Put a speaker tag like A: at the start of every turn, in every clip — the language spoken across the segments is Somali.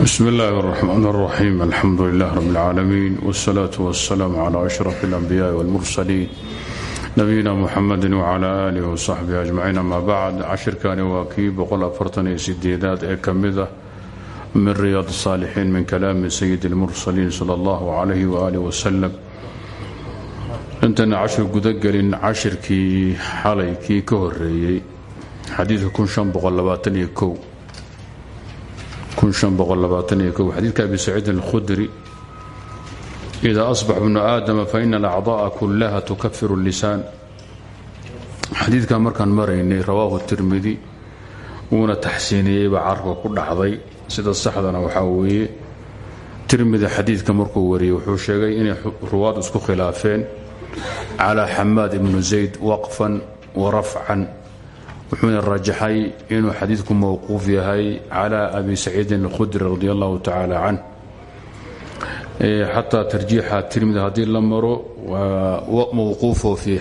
A: bsm اllahi الرحmn الرaxيim alxamdu lilah rb اlcaalamiin wالsalaaة wالsalaam clى أشhraf الأnbiyaءi wاlmursaliin nabiyina muxamadi wclى alih wصaxbih ajmaciin ama bacd cashirkani waa kii aad ee ka mida min riyaad الصaalixiin min kalaami sayid اlmursaliin salى اllah عalayh walih wslm intayna cashir gudagelin cashirkii xalay kii ka horeeyey xadiidka xadiidka abi saciidin اlkhudri ida asbax bnu aadama faina alacضaءa kulaha tukafir اllisaan xadiidkan markaan maraynay rawaahu tirmidi wuuna taxsiiniyey baa carka ku dhacday sida saxdana waxaa weeye tirmidi xadiidka markuu wariyey wuxuu sheegay inay ruwaad isku khilaafeen calى xamaad ibnu zayd waqfan warafcan wuxuuna rajaxay inuu xadiidku mowquuf yahay calى abi saciidin اlkhudri radi allahu tacaala canh. Xataa tarjiixa tirmidi haddii la maro mowquufo fii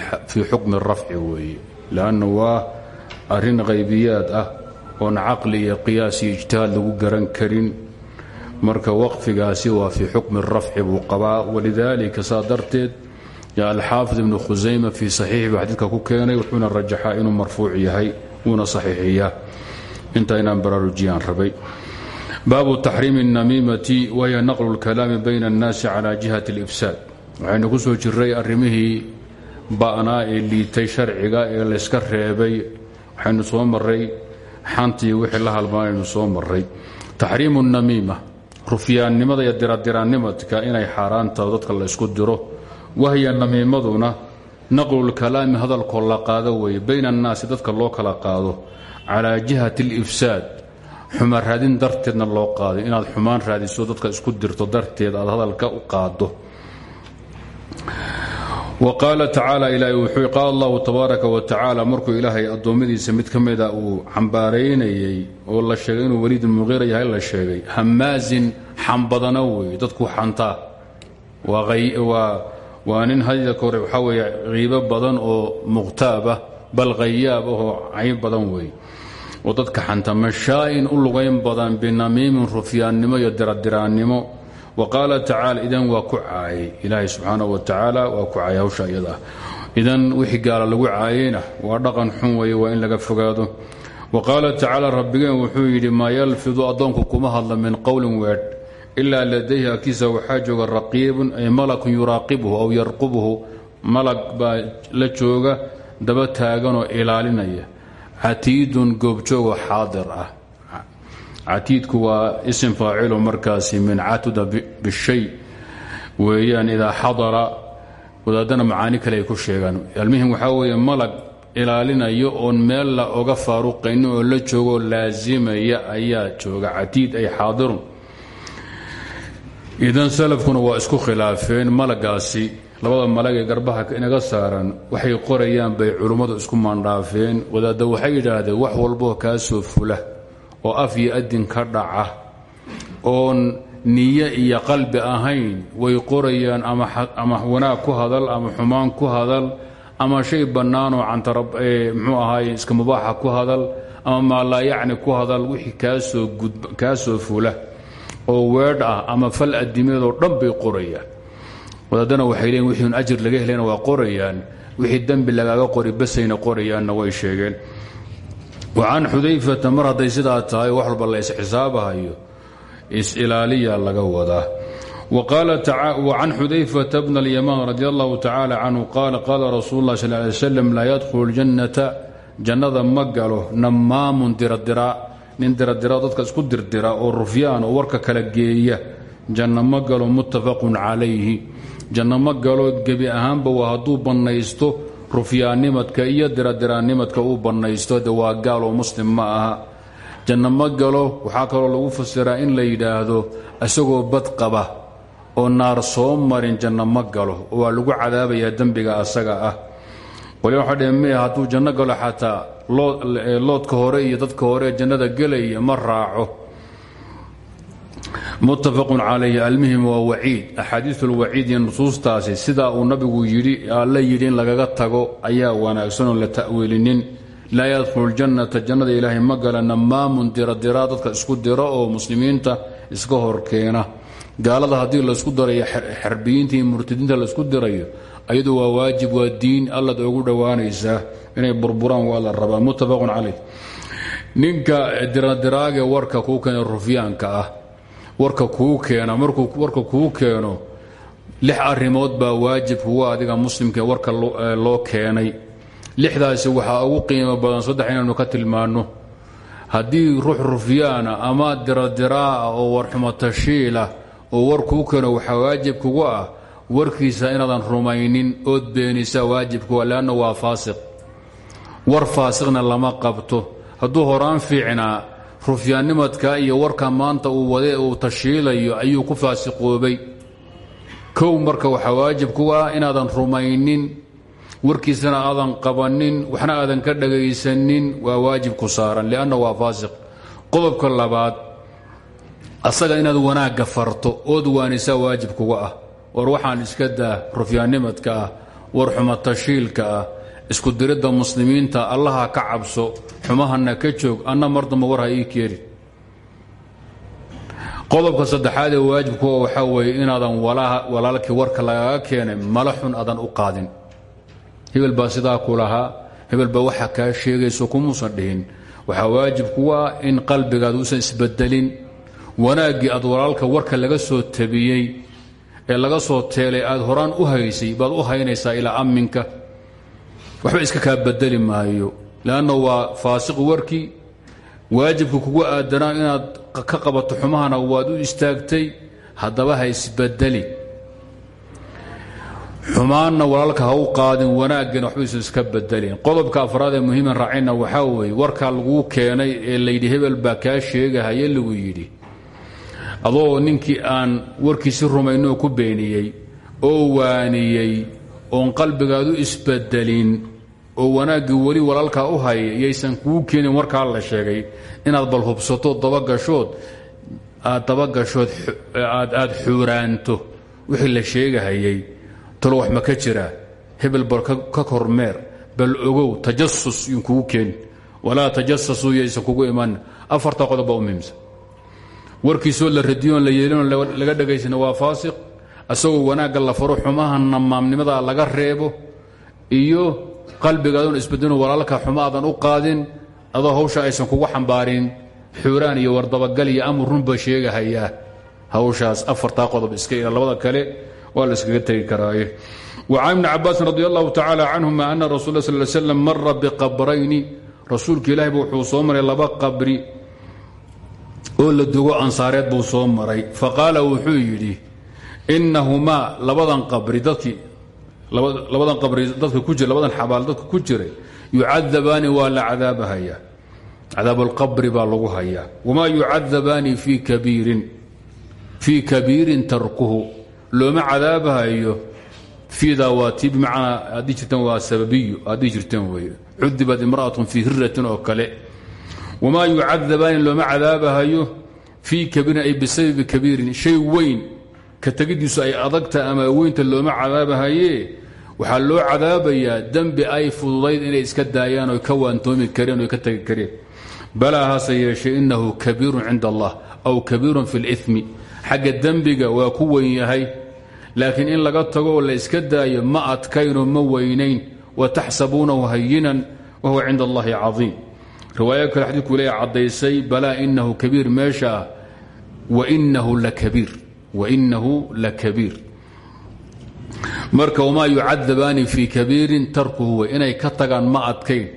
A: xukmi rafci weeye. Lanna waa arrin qaybiyaad ah oon caqli iyo qiyaas iyo ijtihaad lagu garan karin. Marka waqfigaasi waa fii xukmi rafci buu qabaa walidaalika saa darteed alxaafid ibnu khusayma fii saxiixi buu xadiidka ku keenay wuxuuna rajaxaa inuu marfuuc yahay wuuna saxiixiyaa intaa inaan baraarujiyaan rabay baabu taxriimi الnamiimati wahiya naqlu اlkalaami bayna اnnaasi cala jihati اlifsaad waxaynu ku soo jiray arrimihii ba'naa ee liitay sharciga ee layska reebay waxaynu soo maray xantii wixii la halmaanaynu soo maray taxriimu الnamiima rufyaannimada iyo diradiraannimadka inay xaaraantaho dadka la ysku diro wahya namiimaduna naqlulkalaami hadalkoo la qaado weeye bayna annaasi dadka loo kala qaado calaa jihati alifsaad xumaan raadin darteedna loo qaado inaad xumaan raadiso dadka isku dirto darteed aad hadalka u qaado wa qaala tacaala ilaahay wuxuu qaala allahu tabaaraka wa tacaala markuu ilaahay addoommadiisa mid ka mida uu cambaaraynayey oo la sheegay inuu weliid muqiira yahay la sheegay hamaazin xambadana weeye waa nin hadalka hore waxaa weeye qiibo badan oo muqhtaab ah bal khayaab ahoo cayn badan weeye oo dadka xanta mashaa'in u lugayn badan binamiimin rufyaannimo iyo diradiraannimo wa qaala tacaala idan waa ku caayay ilaahay subxaanahu wa tacaala waa ku caayay hawsha iyada. Idan wixii gaala lagu caayeyna waa dhaqan xun weeye waa in kuma hadla min qowlin weedh ilaa ladayhi agtiisa waxaa jooga raqiibun ay malakun yuraaqibuhu aw yarqubuhu. Malag baa la jooga daba taaganoo ilaalinaya. Catiidun goobjoogoo xaadir ah. Catiidku waa isim faacilo markaasi min catuda bishay. Weeyaan idaa xadara wadaadana macaani kale ay ku sheegaan. Almuhim waxaa weeye malag ilaalinayo oon meel la oga faaruqaynin oo la joogoo laasimaya ayaa jooga. Catiid ay xaadirun idan salafkuna waa isku khilaafeen malagaasi. Labada malag ee garbaha inaga saaran waxay qorayaan bay culummadu isku maandhaafeen. Wadaadda waxay yidhaahdeen wax walboo kaa soo fula oo af iyo adin ka dhaca. Oon niye iyo qalbi ahayn way qorayaan ama wanaag ku hadal ama xumaan ku hadal ama shay bannaanoo cantamxuu ahaay iska mubaaxa ku hadal ama maalaayacni ku hadal wixii kaa soo fula oo weedh ah ama fal adimeedoo dhan bay qorayaan. Wadaadana waxay leeyiin wixii un ajir laga helayna waa qorayaan. Wixii dembi lagaaga qori basayna qorayaanna way sheegeen. Wa can xudayfata mar hadday sidaa wax walba la isxisaabahayo is-ilaaliya laga wadaa. Wa can xudayfata bna alyamaan radi allahu tacaala canhu qaala qaala rasuulu lah sal lay slam laa yadkhulu ljannata jannada ma galo nammaamun diradiraa nin diradira dadka isku dirdira oo rufyaan oo warka kala geeya. Janno galo muttafaqun calayhi. Janno ma galo gebi ahaanba waa hadduu bannaysto rufyaannimadka iyo diradiraannimadka uu bannaysto. De waa gaal oo muslim ma aha. Janno galo waxaa kaloo lagu fasiraa in la yidhaahdo isagoo bad qaba oo naar soo marin janno galo. Waa lagu cadaabayaa dembiga asaga ah qolya waxaa dheh me hadduu janno galo xataa loodka hore iyo dadka hore jannada gelaya ma raaco. Muttafaqun calayhi almuhim waa waciid. Axaadiiu lwaciid iyo nusuustaasi sidaa uu nabigu yidhi alla yidhi lagaga tago ayaa wanaagsanoo la ta'wiilinin. Laa yadkhulu ljannata jannada ilaahay ma gala nammaamun isku diro oo muslimiinta iska horkeena gaalada haddii laysku darayo xarbiyiinta iyo murtadiinta laysku dirayo ayadu waa waajib waa diin. Allad ugu dhowaanaysaa inay burburaan waa la rabaa. Muttafaqun caleyh ninka diradiraage warka kuu keena rufyaanka ah warka kuu keena markuu warka kuu keeno lix arrimood baa waajib kuga adiga muslimka warka loo keenay. Lixdaasi waxaa ugu qiimo badan saddex inaynu ka tilmaanno. Haddii ruux rufyaana ama diradiraa'a oo warxumatashiilah oo war keeno waxaa waajib kugu ah warkiisa inaadan rumaynin ood beenisaa waajibkuga leanna waa faasiq. War faasiqna lama qabto. Hadduu horaan fiicnaa rufyaannimadka iyo warka maanta uu wade uu tashiilayo ayuu ku faasiqoobay. Kow marka waxaa waajib kuga ah inaadan rumaynin warkiisana aadan qabanin waxna aadan ka dhagaysanin waa waajib ku saaran lianna waa faasiq. Qodobka labaad asaga inaad wanaagga farto ood waanisaa waajib kuga ah war waxaan iska daa rufyaannimadka ah war xumatashiilka ah isku diridda muslimiinta allaha ka cabso xumahana ka joog anna mar damba war ha ii keeni. Qodobka saddexaad ee waajibkuwa waxaa weeye inaadan walaalkii warka lagaga keenay mala xun aadan u qaadin. Hebel baa sidaa ku lahaa hebel waxa kaa sheegayso kumuusan dhihin. Waxaa waajib kugu ah in qalbigaad uusan isbedelin wanaaggii aad walaalka warka laga soo tabiyey ee laga soo teelay aad horaan u haysay baad u haynaysaa ilaa amminka waxba iska kaa bedeli maayo. Leanna waa faasiqu warkii waajibka kugu aadanaa inaad ka qabato xumahana waad u istaagtay haddaba ha isbedeli xumaanna walaalka ha u qaadin wanaaggan waxbaysan iska bedelin qodobka afraad ee muhiiman raacayna waxaa weeye warkaa laguu keenay ee layidhi hebel baa kaa sheegahaye lagu yidhi adoo ninkii aan warkiisi rumaynoo ku beeniyey oo waaniyey oon qalbigaadu isbedelin oo wanaaggii weli walaalkaa u haya yaysan kuu keenin warkaa la sheegay. Inaad bal hubsato dabagashood aad dabagashood aad xuuraanto. Wixii la sheegahayay talo wax ma ka jiraa hebel bal ka kormeer bal ogow tajasus yun kugu keeni walaa tajasasuu yaysan kugu iman. Afarta qodob baa u warkiisoo la radiyoon la yeelinoo laga dhagaysana waa faasiq. Asagoo wanaagga la faro xumaha namaamnimada laga reebo iyo qalbigaadoon isbedino walaalka xuma u qaadin adoo hawsha aysan kugu xambaarin xuuraan iyo wardabagal iyo amur runba sheegahayaa hawshaas afartaa qodob iska ila labada kale waa la iskaga tegi karaaye. وcan ibni cabaasin radi allahu tacaala canhuma ana rasul sl slm mara biqabrayni. Rasuulka ilaahi wuxuu soo maray laba qabri oo la dugo ansaareed buu soo maray. Faqaala wuxuu yidhi inahumaa labadan qabri dadkii labadan qabri dadka ku jira labadan xabaal dadka ku jiray yucadabaani waa la cadaabahaya cadaab alqabri baa lagu hayaa. Wamaa yucadabaani fii kabiirin fii kabiirin tarkuhu. Looma cadaabahayo fiidaa waa tii bimacnaa haddii jirteen waa sababiyo haddii cudibat imra'atun fii hiratin oo kale wamaa yucadabaani looma cadaabahayo fii kabiirin ay bisababi kabiirin shay weyn ka tegidiisu ay adagta ama weynta looma cadaabahaye waxaa loo cadaabayaa dembi ay fududayd inay iska daayaan oy ka waantoomi kareen oy ka tegi kareen balaa hase yeeshee innahu kabiirun cinda allah aw kabiirun fi limi xagga dembiga waa ku weyn yahay laakiin in laga tago oo la iska daayo ma adkaynoo ma riwaayo kale xadiidku leeya caddaysay balaa inahu kabiir meesha ah wainahu lakabiir wainahu lakabiir marka wamaa yucadabaani fii kabiirin tarkuhu wey inay ka tagaan ma adkayn.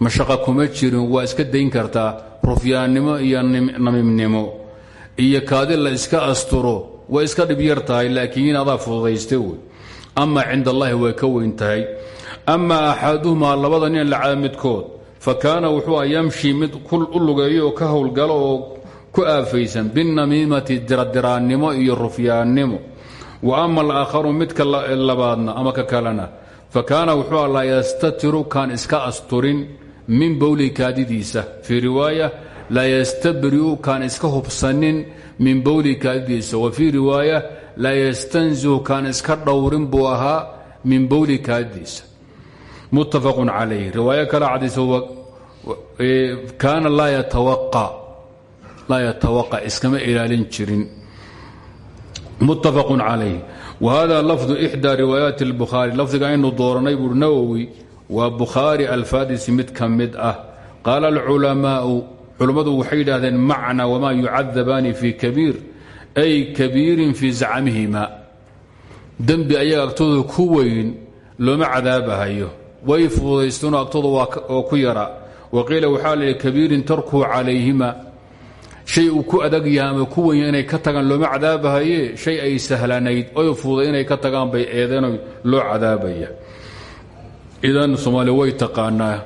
A: Mashaqa kuma jirin waa iska dayn kartaa rufyaannimo iyo namimnimo. Iyo kaadi la iska asturo way iska dhib yar tahay laakiin adaa fududaysta wey ama cinda allahi way ka weyn tahay. Ama axaduhumaa labada nin lacada midkood fa kaana wuxuu a yamshi mid u lugeeyo ka howlgalo oo ku aafaysan binamiimati diradiraannimo iyo rufyaannimo. Wa ama alaakharu midka labaadna ama ka kalena fa kaana wuxuu a yastatiru kaan iska asturin min bowli kaadidiisa. Fii riwaaya laa yastabri'u kaan iska hubsanin min bowli kaadidiisa. Wa fii riwaaya laa yastanzihu kaan iska dhowrin buu ahaa min bowli kaadidiisa. Muttafaqun calayh riwaayo kale cadaysa kaana laa yatawaqa laa yatawaqa iskama ilaalin jirin. Muttafaqun calayh wa hada lafdu ixdaa riwaayaati اlbukhaari lafdiga aynu dooranay buuri nawowi waa bukhaari alfaadisi mid ka mid ah. Qaala alculamaau culummadu waxay yidhaahdeen macna wamaa yucadabaani fi kabiir ay kabiirin fii zacmihima dembi ayaga ku weyn looma cadaabahayo. Way fuudaysteenoo agtooda oo ku yara wa qiila waxaa la yidhi kabiirin tarkuu calayhima. Shay ku adag yahay ama ku wenya inay ka tagaan looma cadaabahaye shay ay sahlanayd oy fuuday inay ka tagaan bay eedeeno loo cadaabaya. Idan soomaaliya way taqaanaa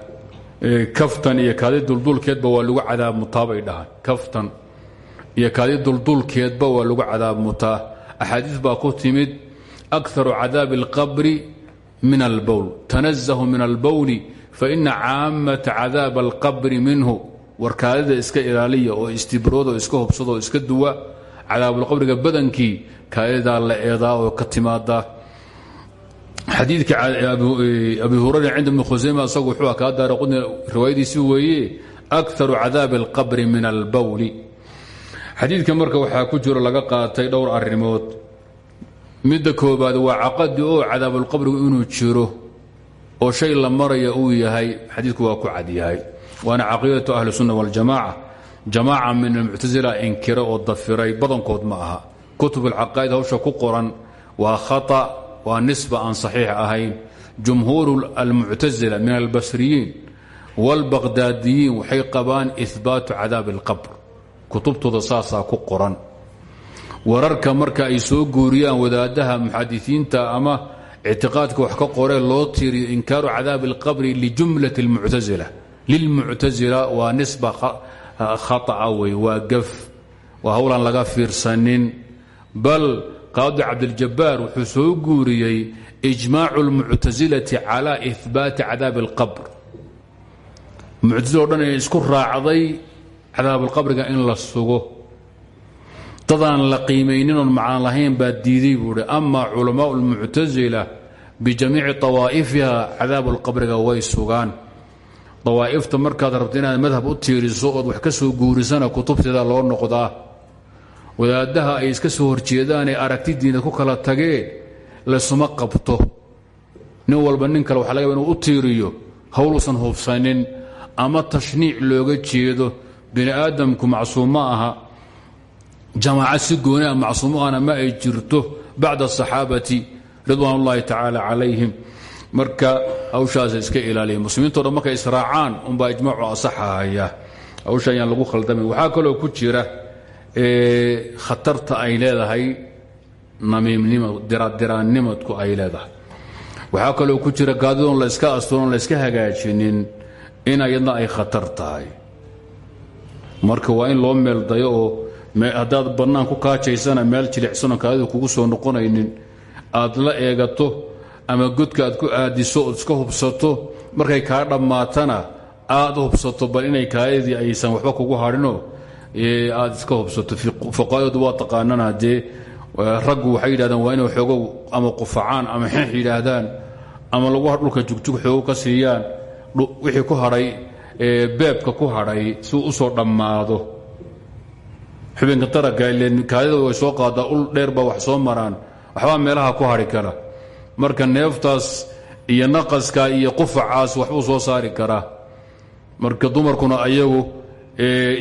A: kaftan iyo kaadi duldulkeedba waa lagu cadaab mutaa bay kaftan iyo kaadi duldulkeedba waa lagu cadaab mutaa. Axaadiis baa ku timid akaru cadaabi اlqabri min albowl tanazahu min albowli faina caamata cadaab alqabri minhu warkaadida iska ilaaliya oo istibrooda oo iska hubsada oo iska duwa cadaabulqabriga badankii kaadidaa la eedaa oo ka timaadaa xadiidka abi hurayra cinda ibni khusayma isagu wuxuu kaa daara qudni riwaayadiisi weeye akaru cadaabi alqabri min albowli xadiidka marka waxaa ku jiro laga qaatay dhowr arrimood midda waa caqadi oo cadaabulqabrigu inuu jiro oo shay la maraya uu yahay xadiidku waa ku cadyahay waana caqiidatu ahli sunna waljamaaca jamaaca. Min almuctasila inkira oo dafiray badankood ma aha. Kutub alcaqaa'id hawsha ku qoran waa khata waa nisba aan saxiix ahayn. Jumhuuru almuctasila min albasriyiin wاlbaqdaadiyiin waxay qabaan ihbaatu cadaabi اlqabr kutubtooda saasaa ku qoran. Wararka marka ay soo guuriyaan wadaadaha muxadisiinta ama ictiqaadka wax ka qoree loo tiiriyo inkaaru cadaabi اlqabri lijumlat اlmuctasila lilmuctasila waa nisba khaطa wey waa gaf waa howlaan laga fiirsanin bal qaadi cabdiljabaar wuxuu soo guuriyey ijmaacu اlmuctasilati calى ihbaati cadaabi اlqabr muctasilo o dhan ay isku raacday cadaabulqabriga in la sugo dadaan la qiimaynin oon macaan lahayn baa diiday buu hi ama culamaau اlmuctasila bijamiici طawaa'ifiha cadaabulqabriga way sugaan. Dawaa'ifta markaad rabto inaad madhab u tiiriso ood wax ka soo guurisana kutubteeda loo noqdaa. Wadaadaha ay iska soo horjeedaanee aragti diinad ku kala tageen laysuma qabto. Nin walba nin kale waxa laga yaba inuu u tiiriyo howluusan hubsanin ama tashniic looga jeedo. Bini aadamku macsuum ma aha jamaaca si gooni a macsuum ahna ma ay jirto bacda asaxaabati ridwaan ullaahi tacaala marka hawshaas iska ilaaliya. Muslimiinto dhan markay israacaan unbaa ijmaacu asaxahaya hawsha lagu khaldamin waxaa kaloo ku jira khatarta ay leedahay namiimnima diradiraannimadku ay leedahay. Waxaa kaloo ku jira gaadidoon la yska asturoon la yska hagaajinin in ayadna ay khatar tahay. Marka waa in loo meeldayo oo haddaad bannaan ku kaajaysana meel jilicsanoo kaadidu kugu soo noqonaynin. Aad la eegato ama godka aad ku aadiso ood iska hubsato markay kaa dhammaatana aad hubsato bal inay kaadidii aysan waxba kugu hadhinoo aad iska hubsato. Fuqaadoodu waa taqaanana dee raggu waxay yidhahdaan waa inay xoogow ama qufacaan ama xeex yidhaahdaan ama lagu dhulka jugjug xoogo ka siiyaan wixii ku hadhay beebka ku hadhay si uu u soo dhammaado xubinka taranka ilen kaadida way soo qaadaa ul dheer baa wax soo maraan. Waxbaa meelaha ku hadhi kara. Marka neeftaas iyo naqaska iyo qufacaas waxbuu soo saari karaa marka dumarkuna ayagu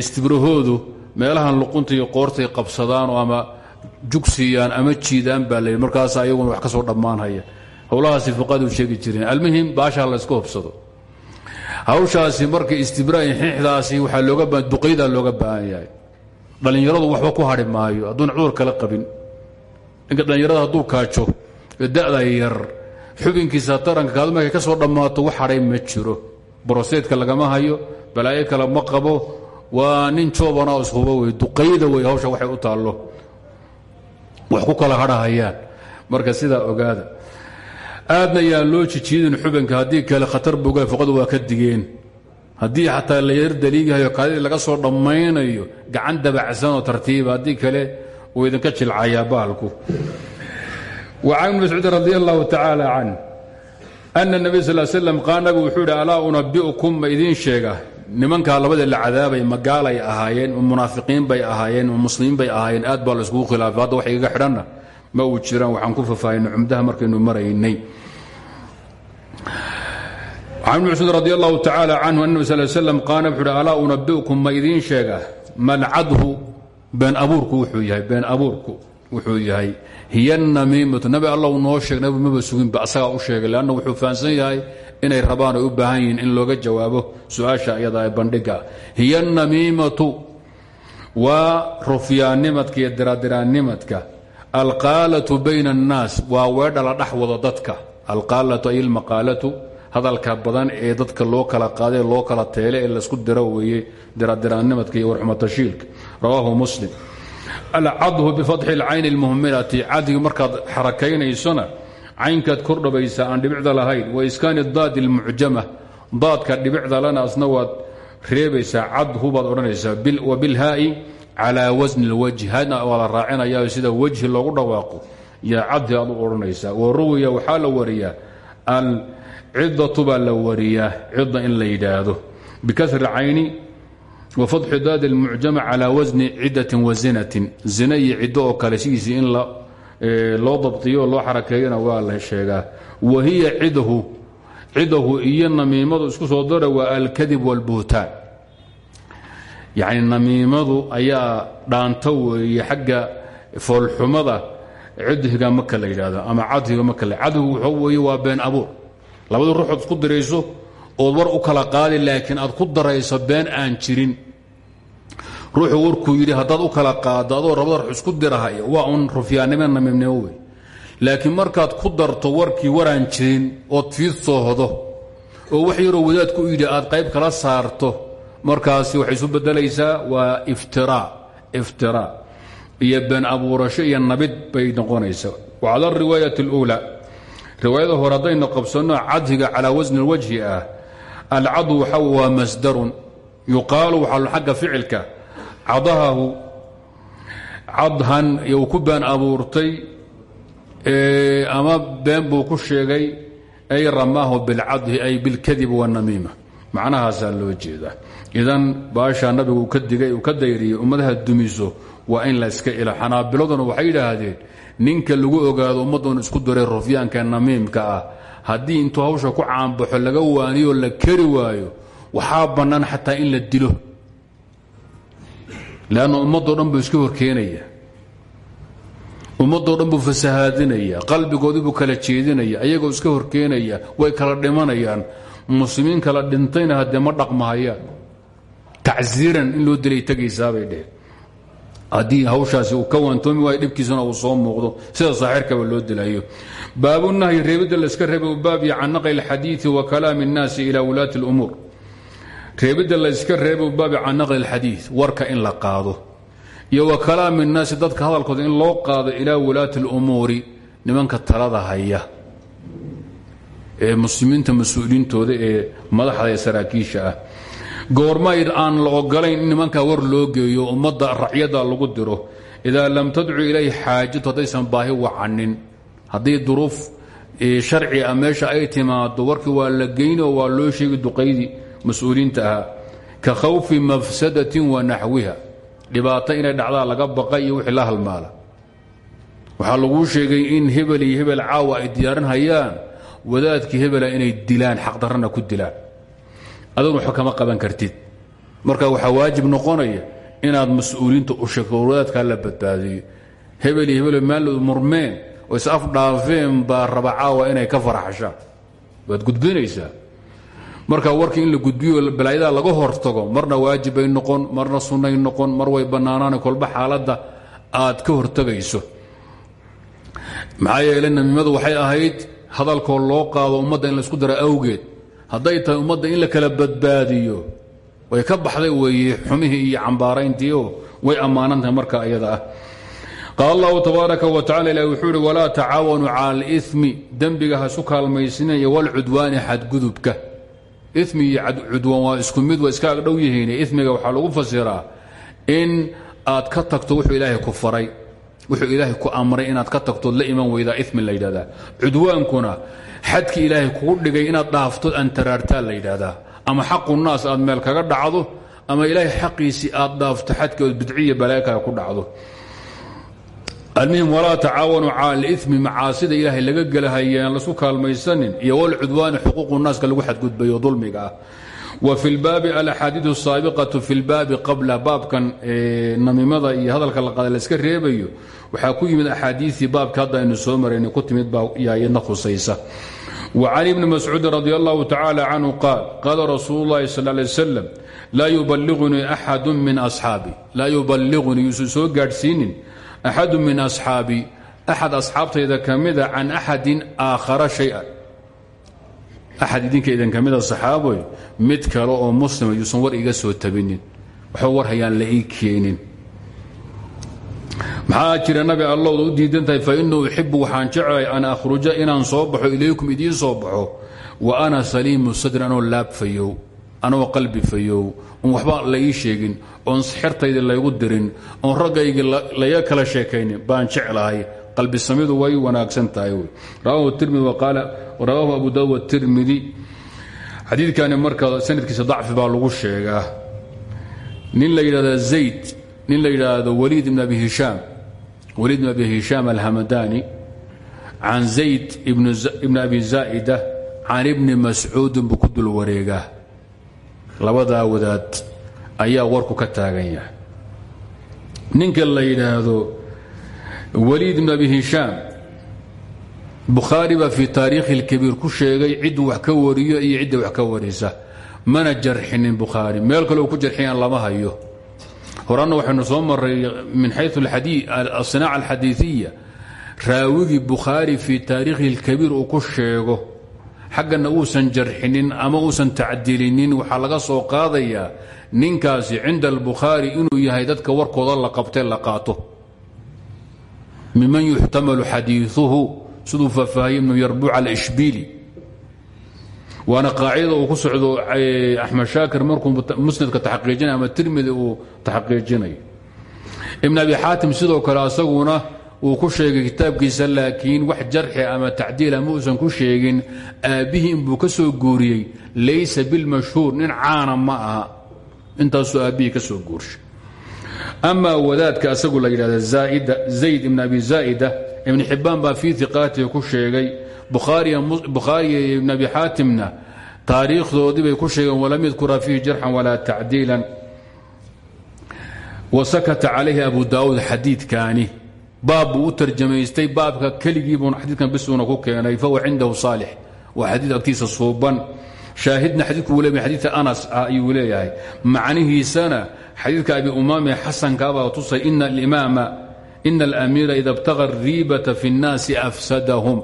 A: istibrahoodu meelahan luqunta iyo qoortay qabsadaan ama jugsiiyaan ama jiidaan baa markaas ayaguna wax ka soo dhammaanhaya howlahaasi fuqadu sheegi jireen. Almuhim baashaa la iska hubsado. Hawshaasi marka istibraahi xixdaasi waxaa looga duqaydaa looga baahan dhallinyaradu waxba ku hadhi maayo hadduuna cudur kala qabin. Ninka dhallinyarada hadduu kaajo da'da yar xubinkiisa taranka kaadu ka soo dhammaato wax hadhay ma jiro. Broseedka lagama hayo balaayo kale ma qabo waa nin joobana oo ishuba wey duqayda wey hawsha waxay u taallo. Wax ku kala hadhahayaan marka sidaa ogaada aadna yaan loo jijiidin xubinka haddii kale khatar boga fuqadu waa ka digeen haddii xataa la yar daliigahayo kaadidii laga soo dhammaynayo gacan dabacsan oo tartiiba haddii kale uu idinka jilcayaa bahalku wacan ibn mascuudin radi allahu tacaala can ana nebiy sal slam qaal nabigu wuxuu yidhi alaa unabi'ukum ma idiin sheega. Nimankaa labada la cadaabay magaalay ahaayeen ma munaafiqiin bay ahaayeen ma muslimiin bay ahaayeen aad baa laiskugu khilaafay hadda wax igaga xidhanna ma uu jiraan waxaan ku fafaahino cumdaha markaynu maraynay can ibni mascuud radi allahu tacaala canhu an nabi sal slam qaala wuxu uhi alaa unabi'ukum ma idiin sheega malcadhu been abuurku wuxuu yahay been abuurku wuxuu yahay. Hiy namiimatu nabi allow noo sheeg nabi maba suginba asagaa u sheegay leanna wuxuu fahamsan yahay inay rabaan ay u baahan yihiin in looga jawaabo su'aasha iyada ee bandhiga. Hiya namiimatu waa rufyaanimadka iyo diradiraanimadka alqaalatu waa weedha la dhex wado hadalka badan ee dadka loo kala qaadae loo kala teele ee laysku diro weeye diradiraanimadka iyo warxumatashiilka rawaahu muslim alcadhu bifatxi اlcayn اlmuhmilati cadhigi markaad xarakaynaysona caynkaad kordhabaysa aan dhibicda lahayn waiskaani daadi اlmucjama daadka dhibicda lana asna waad reebaysaa cadhu baad odhanaysaa wabilhaai calaa wasni اlwajhi hadna waa la raacinaya sida wejhi loogu dhawaaqo yaa cadhi aad u odhanaysaa waruwiya waxaa la wariyaa alcidatu baa la wariyaa cida in la yidhaahdo. Bikasri cayni wfatxu daad اlmucjama calaa wasni cidatin wasinatin zina iyo ciddo oo kale sidiisii in loo dabtiyo loo xarakeeyana waa la sheegaa. Wa hiya cidahu cidahu iyo namiimadu isku soo dara waa alkadib wاlbuhtaan yacni namiimadu ayaa dhaanto weeye xagga labadu ruuxood isku dirayso ood war u kala qaadi laakiin aad ku darayso been aan jirin. Ruuxuu warkuu yidhi haddaad u kala qaaddo adoo rabada rux isku dirahay waa un rufyaannimo namiimnimo wey laakiin markaad ku darto warkii waraan jirin ood fiid soohdo oo wax yaroo wadaadku u yidhi aad qayb kala saarto markaasi waxay isu bedelaysaa waa iftiraa iftiraa iyo been abuurasho iyo nabid bay noqonaysaa. Wacala ariwaayati اluulaa riwaayada hore haddaynu qabsanno cadhiga calaa wasni اlwajhi ah alcadu waxa waa masdarun yuqaalu waxaa xagga ficilka cadahahu cadhan uu ku been abuurtay ama been buu ku sheegay ay ramaahu bilcadhi ay bilkadib wanamiima macnahaasaa loo jeedaa. Idan baashaa nabigu ka digay uu ka dayriyey ummadaha dumiso waa in la iska ila xanaabiladuna waxay yidhaahdeen ninka lagu ogaado ummaddoon isku diray rufyaanka namiimka ah. Haddii intuu hawsha ku caanbaxo laga waaniyo la kari waayo waxaa bannaan xataa in la dilo. Leanna ummadoo dhan buu iska horkeenaya ummadoo dhan buu fasahaadinaya qalbigoodii buu kala jeedinaya ayagoo iska horkeenaya way kala dhimanayaan. Muslimiin kala dhintayna haddee ma dhaqmahayaan tacsiiran in loo dilay tegaysaabay dheheen haddii hawshaasi uu ka waantoomi waayo dhibkiisana uu soo muuqdo sida saaxirkaba loo dilayo baabunahyi reebidda layska reebay baabya can naqli اlxadiiثi wa kalaami الnaasi ila wulaati اlumuur reebidda layska reebay baabi can naqli اlxadiiث warka in la qaado iyo wa kalaami الnaasi dadka hadalkooda in loo qaado ilaa wulaati اlumuuri nimanka talada haya ee muslimiinta mas-uuliintooda ee madaxda ee saraakiisha ah goormayd aan la ogolayn in nimankaa war loo geeyo ummadda racyada lagu diro. Idaa lam tadcu ilayhi xaajatu haddaysan baahi wacanin haddii duruuf sharci a meesha ay timaado warkii waa la geyno waa loo sheegi duqaydii mas'uuliinta ahaa. Ka khawfi mafsadatin wa naxwiha. Dhibaato inay dhacdaa laga baqa iyo wixii la halmaala. Waxaa laguu sheegay in hebel iyo hebel caawa ay diyaarin hayaan wadaadkii hebela inay dilaan xaqdarrana ku dilaan adun waxba kama qaban kartid. Marka waxaa waajib noqonaya inaad mas'uuliinta u sheegto wadaadkaa la badbaadiyo. Hebel iyo hebel maaloodu murmeen oo is afdhaafeen baa raba caawa inay ka faraxashaan. Waad gudbinaysaa. Marka warkii in la gudbiyo balaayadaa laga hortago marna waajib bay noqon marna sunnay noqon mar way bannaanaan kolba xaaladda aad ka hortagayso. Maxaa yeele namimadu waxay ahayd hadalkoo loo qaado ummadda in laysku daro awgeed hadday tahay ummadda in la kala badbaadiyo way ka baxday weeye xumihii iyo cambaarayntiio way ammaanan tahay marka iyada ah. Qaal allahu tabaaraka wa tacala ilahi wuxuu ihi walaa tacaawanuu cala alimi dembiga ha isu kaalmaysinaya walcudwaani xadgudubka. Imi iyo cudwaan waa isku mid waa iska agdhow yihiin. Imiga waxaa lagu fasiraa in aad ka tagto wuxuu ilaahay ku faray wuxuu ilaahay ku amray inaad ka tagtood la iman weydaa imi la yidhahdaa cudwaankuna xadkii ilaahay kugu dhigay inaad dhaaftood antaraartaa la yidhaahdaa. Ama xaqu naas aad meel kaga dhacdo ama ilaahay xaqiisii aad dhaafto xadkood bidciya balaayo kale ku dhacdo. Almuhim walaa tacaawanuu cala alimi macaasida ilaahay laga gelahaya aan lasku kaalmaysanin iyo walcudwaani xuquuqu naaska lagu xadgudbayo dulmiga ah wfi baabi alaxaadiiu saabiqatu fi lbaabi qabla baabkan namiimada iyo hadalka la qaada layska reebayo waxaa ku yimid axaadiiii baabka hadda aynu soo maraynay ku timid baayadna khusaysa. Wacan ibni mascuudin radi allahu tacaala canhu qaal qaala rasuulu llahi sal lay wslam laa yuballigunii axadun min asxaabi. Laa yuballigunii yuusan soo gaadhsiinin axadun min asxaabi. Axad asxaabtayda ka mida ah, can axadin aakhara shay-a axad idinka idin ka mida saxaaboy mid kale oo muslima yuusan war iga soo tabinin waxba war hayaan la ii keenin maxaa jira nabi allowda u diidan fa inuu uxibu waxaan jeclay an akhruja inaan soo baxo ilaykum idiin soo baxo wa ana saliimu sadri anoo laabfayow anoo qalbi fayow oon waxba la ii sheegin oon xertaydii laygu dirin oon raggaygii laga kala sheekaynin baan jeclahay qalbisamidu way wanaagsan tahay rawaahu tirmidi abu daawud watirmidi xadiidkani marka sanadkiisa dacfi baa lagu sheegaa. Nin la yidhahda zayd nin la yidhaahdo waliid ibn abi hishaam wliid bn abi hishaam alhamadani can zayd ibn abi zaa'ida can ibni mascuudin buu ku dul wadaad ayaa warku ka taagan yahay. Ninka la yidhaahdo waliid ibn abi hishaam bukhaari baa fii taariikhi اlkabiir ku sheegay cidduu wax ka wariyo iyo cidda wax ka warisa. Mana jarxinin bukhaari meel kale uu ku jarxiyaan lama hayo. Horanna waxaynu soo maray min xayu asinaaca alxadiiiya raawigii bukhaari fii taariikhi اlkabiir uu ku sheego. Xaggana uusan jarxinin ama uusan tacdilinin waxaa laga soo qaadayaa ninkaasi cinda albukhaari inuu yahay dadka warkooda la qabtee la qaato miman yuxtamalu xadiiuhu siduu faahfaahiyey ibnu yarbuuc alishbiili. Waana qaacidada uu ku socdo axmed shaakir markuu musnadka taxqiijinayo ama tirmidi uu taxqiijinayo ibn abi xaatim sidoo kale asaguna uu ku sheegay kitaabkiisa laakiin wax ama tacdiila ma uusan ku sheegin aabbihii inbuu laysa bilmashhuur nin caana ma aha. Intaasuu aabbihii ka soo amaa wadaadka asagu la yidhahda zayd ibn abi zaa'ida ibn xibbaan baa fii iqaatihi ku sheegay bukhaariya ibn abi xaatimna taariikhdoodii bay ku sheegeen walam yadkura fiihi jarxan walaa tacdiilan. Wa sakata calayhi abu daawuud xadiidkaani baab buu u tarjamaystay baabka keligiibun xadiidkan bisuuna ku keenay fahuwa cindahu saalix. Waa xadiid agtiisa suuban shaahidna xadiidku wuu leeyahay xadiidka anas ah ayuu leeyahay. Macnihiisana xadiidka abi umaame xasankaabaa tusay ina alimaama ina alamiira ida btaga riibata fi اnnaasi afsadahum.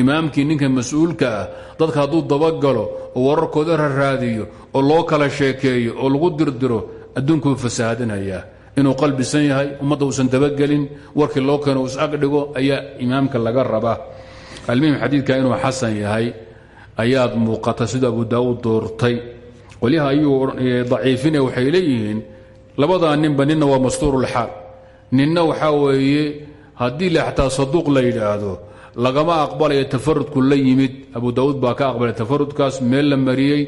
A: Imaamkii ninka mas'uulka ah dadka hadduu dabagalo oo wararkooda raraadiyo oo loo kala sheekeeyo oo lagu dirdiro adduunkuu fasaahadinayaa inuu qalbisan yahay ummadda uusan dabagelin warkii loo keeno is agdhigo ayaa imaamka laga rabaa. Almuhim xadiidka inuu xasan yahay ayaad muuqata siduu abu daauud doortay. Qolyaha ayuu daciifinaya waxay leeyihiin labadaa ninba ninna waa mastuurulxaal ninna waxaa weeye haddii le xataa saduuq la yidhaahdo lagama aqbalayo tafarudku la abu daauud baa ka aqbalay tafarudkaas meel la mariyey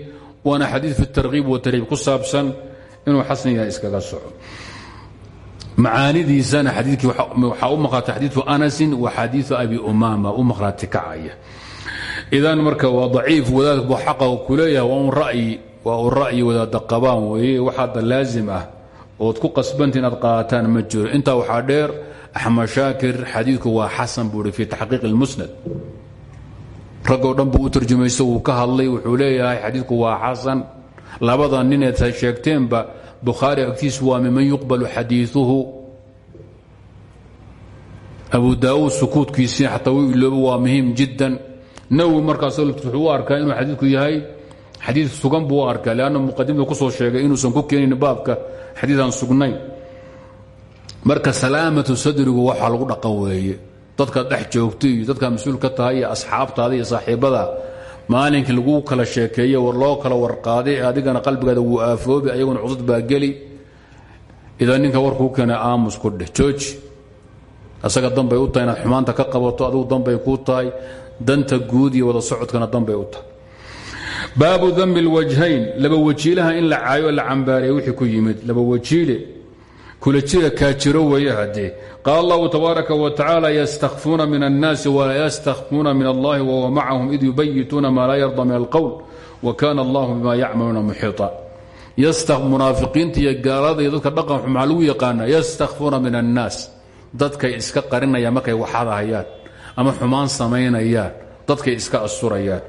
A: waana xadiid fi tarkiib watarhiib ku saabsan inuu xasan yahay iskaga soco macaanidiisana xadiikii waxaa u maqaata xadiiu anasin wa xadiiu abi umaama u maqhraati idan marka waa daciif wadaad buu xaqa ku leeyahay waa un ra'yi waa un ra'yi wadaadda qabaan weeye waxaada laazim ah. Ood ku qasbanta inaad qaataan ma jiro. Intaa dheer axmed shaakir xadiidku waa xasan buu hi fi taxqiiq اlmusnad raggoo dhan buu u tarjumayso wuu ka hadlay wuxuu leeyahay xadiidku waa xasan. Labada nineed sheegteenba bukhaari agtiisu waa miman yuqbalu xadiiuhu abu daauud sukuudkiisii xataa u iloobo waa muhiim jiddan nawowi markaas wuxuu u arkaa inuu xadiidku yahay xadiid sugan buu u arkaa leanna muqadimada ku soo sheegay inuusan ku keenin baabka xadiidan sugnayn. Marka salaamatu sadrigu waxaa lagu dhaqan weeye. Dadkaad dhex joogto iyo dadkaa ka tahay asxaabtaada iyo saaxiibada maalinkii lagu kala sheekeeye loo kala warqaaday adigana qalbigaada wuu aafoobi ayaguna cusud baa geli. Idan ninka warkuu keena aamus ku dheh asaga danbay u tahay inaad xumaanta ka qabato adigu danbay kuu tahay danta guud iyo wada socodkana danbay u tahay. Baabu dami اlwajhayn laba wajiilaha in la caayo la cambaaraya wixii ku yimid laba wajiile. Kula jira kaajiro weeye haddee qaala allahu tabaaraka wa tacaala yastakfuuna min annaasi walaa yastakfuuna min allahi wahuwa macahum id yubayituuna maa laa yarda min alqowl wa kana allahu bima yacmaluuna muxiiطa munaafiqiinta iyo gaalada iyo dadka dhaqan maxaa lagu yaqaana yastakfuuna min annaas. Dadkay iska qarinayaan markay waxada hayaan ama xumaan samaynayaan dadkay iska asturayaan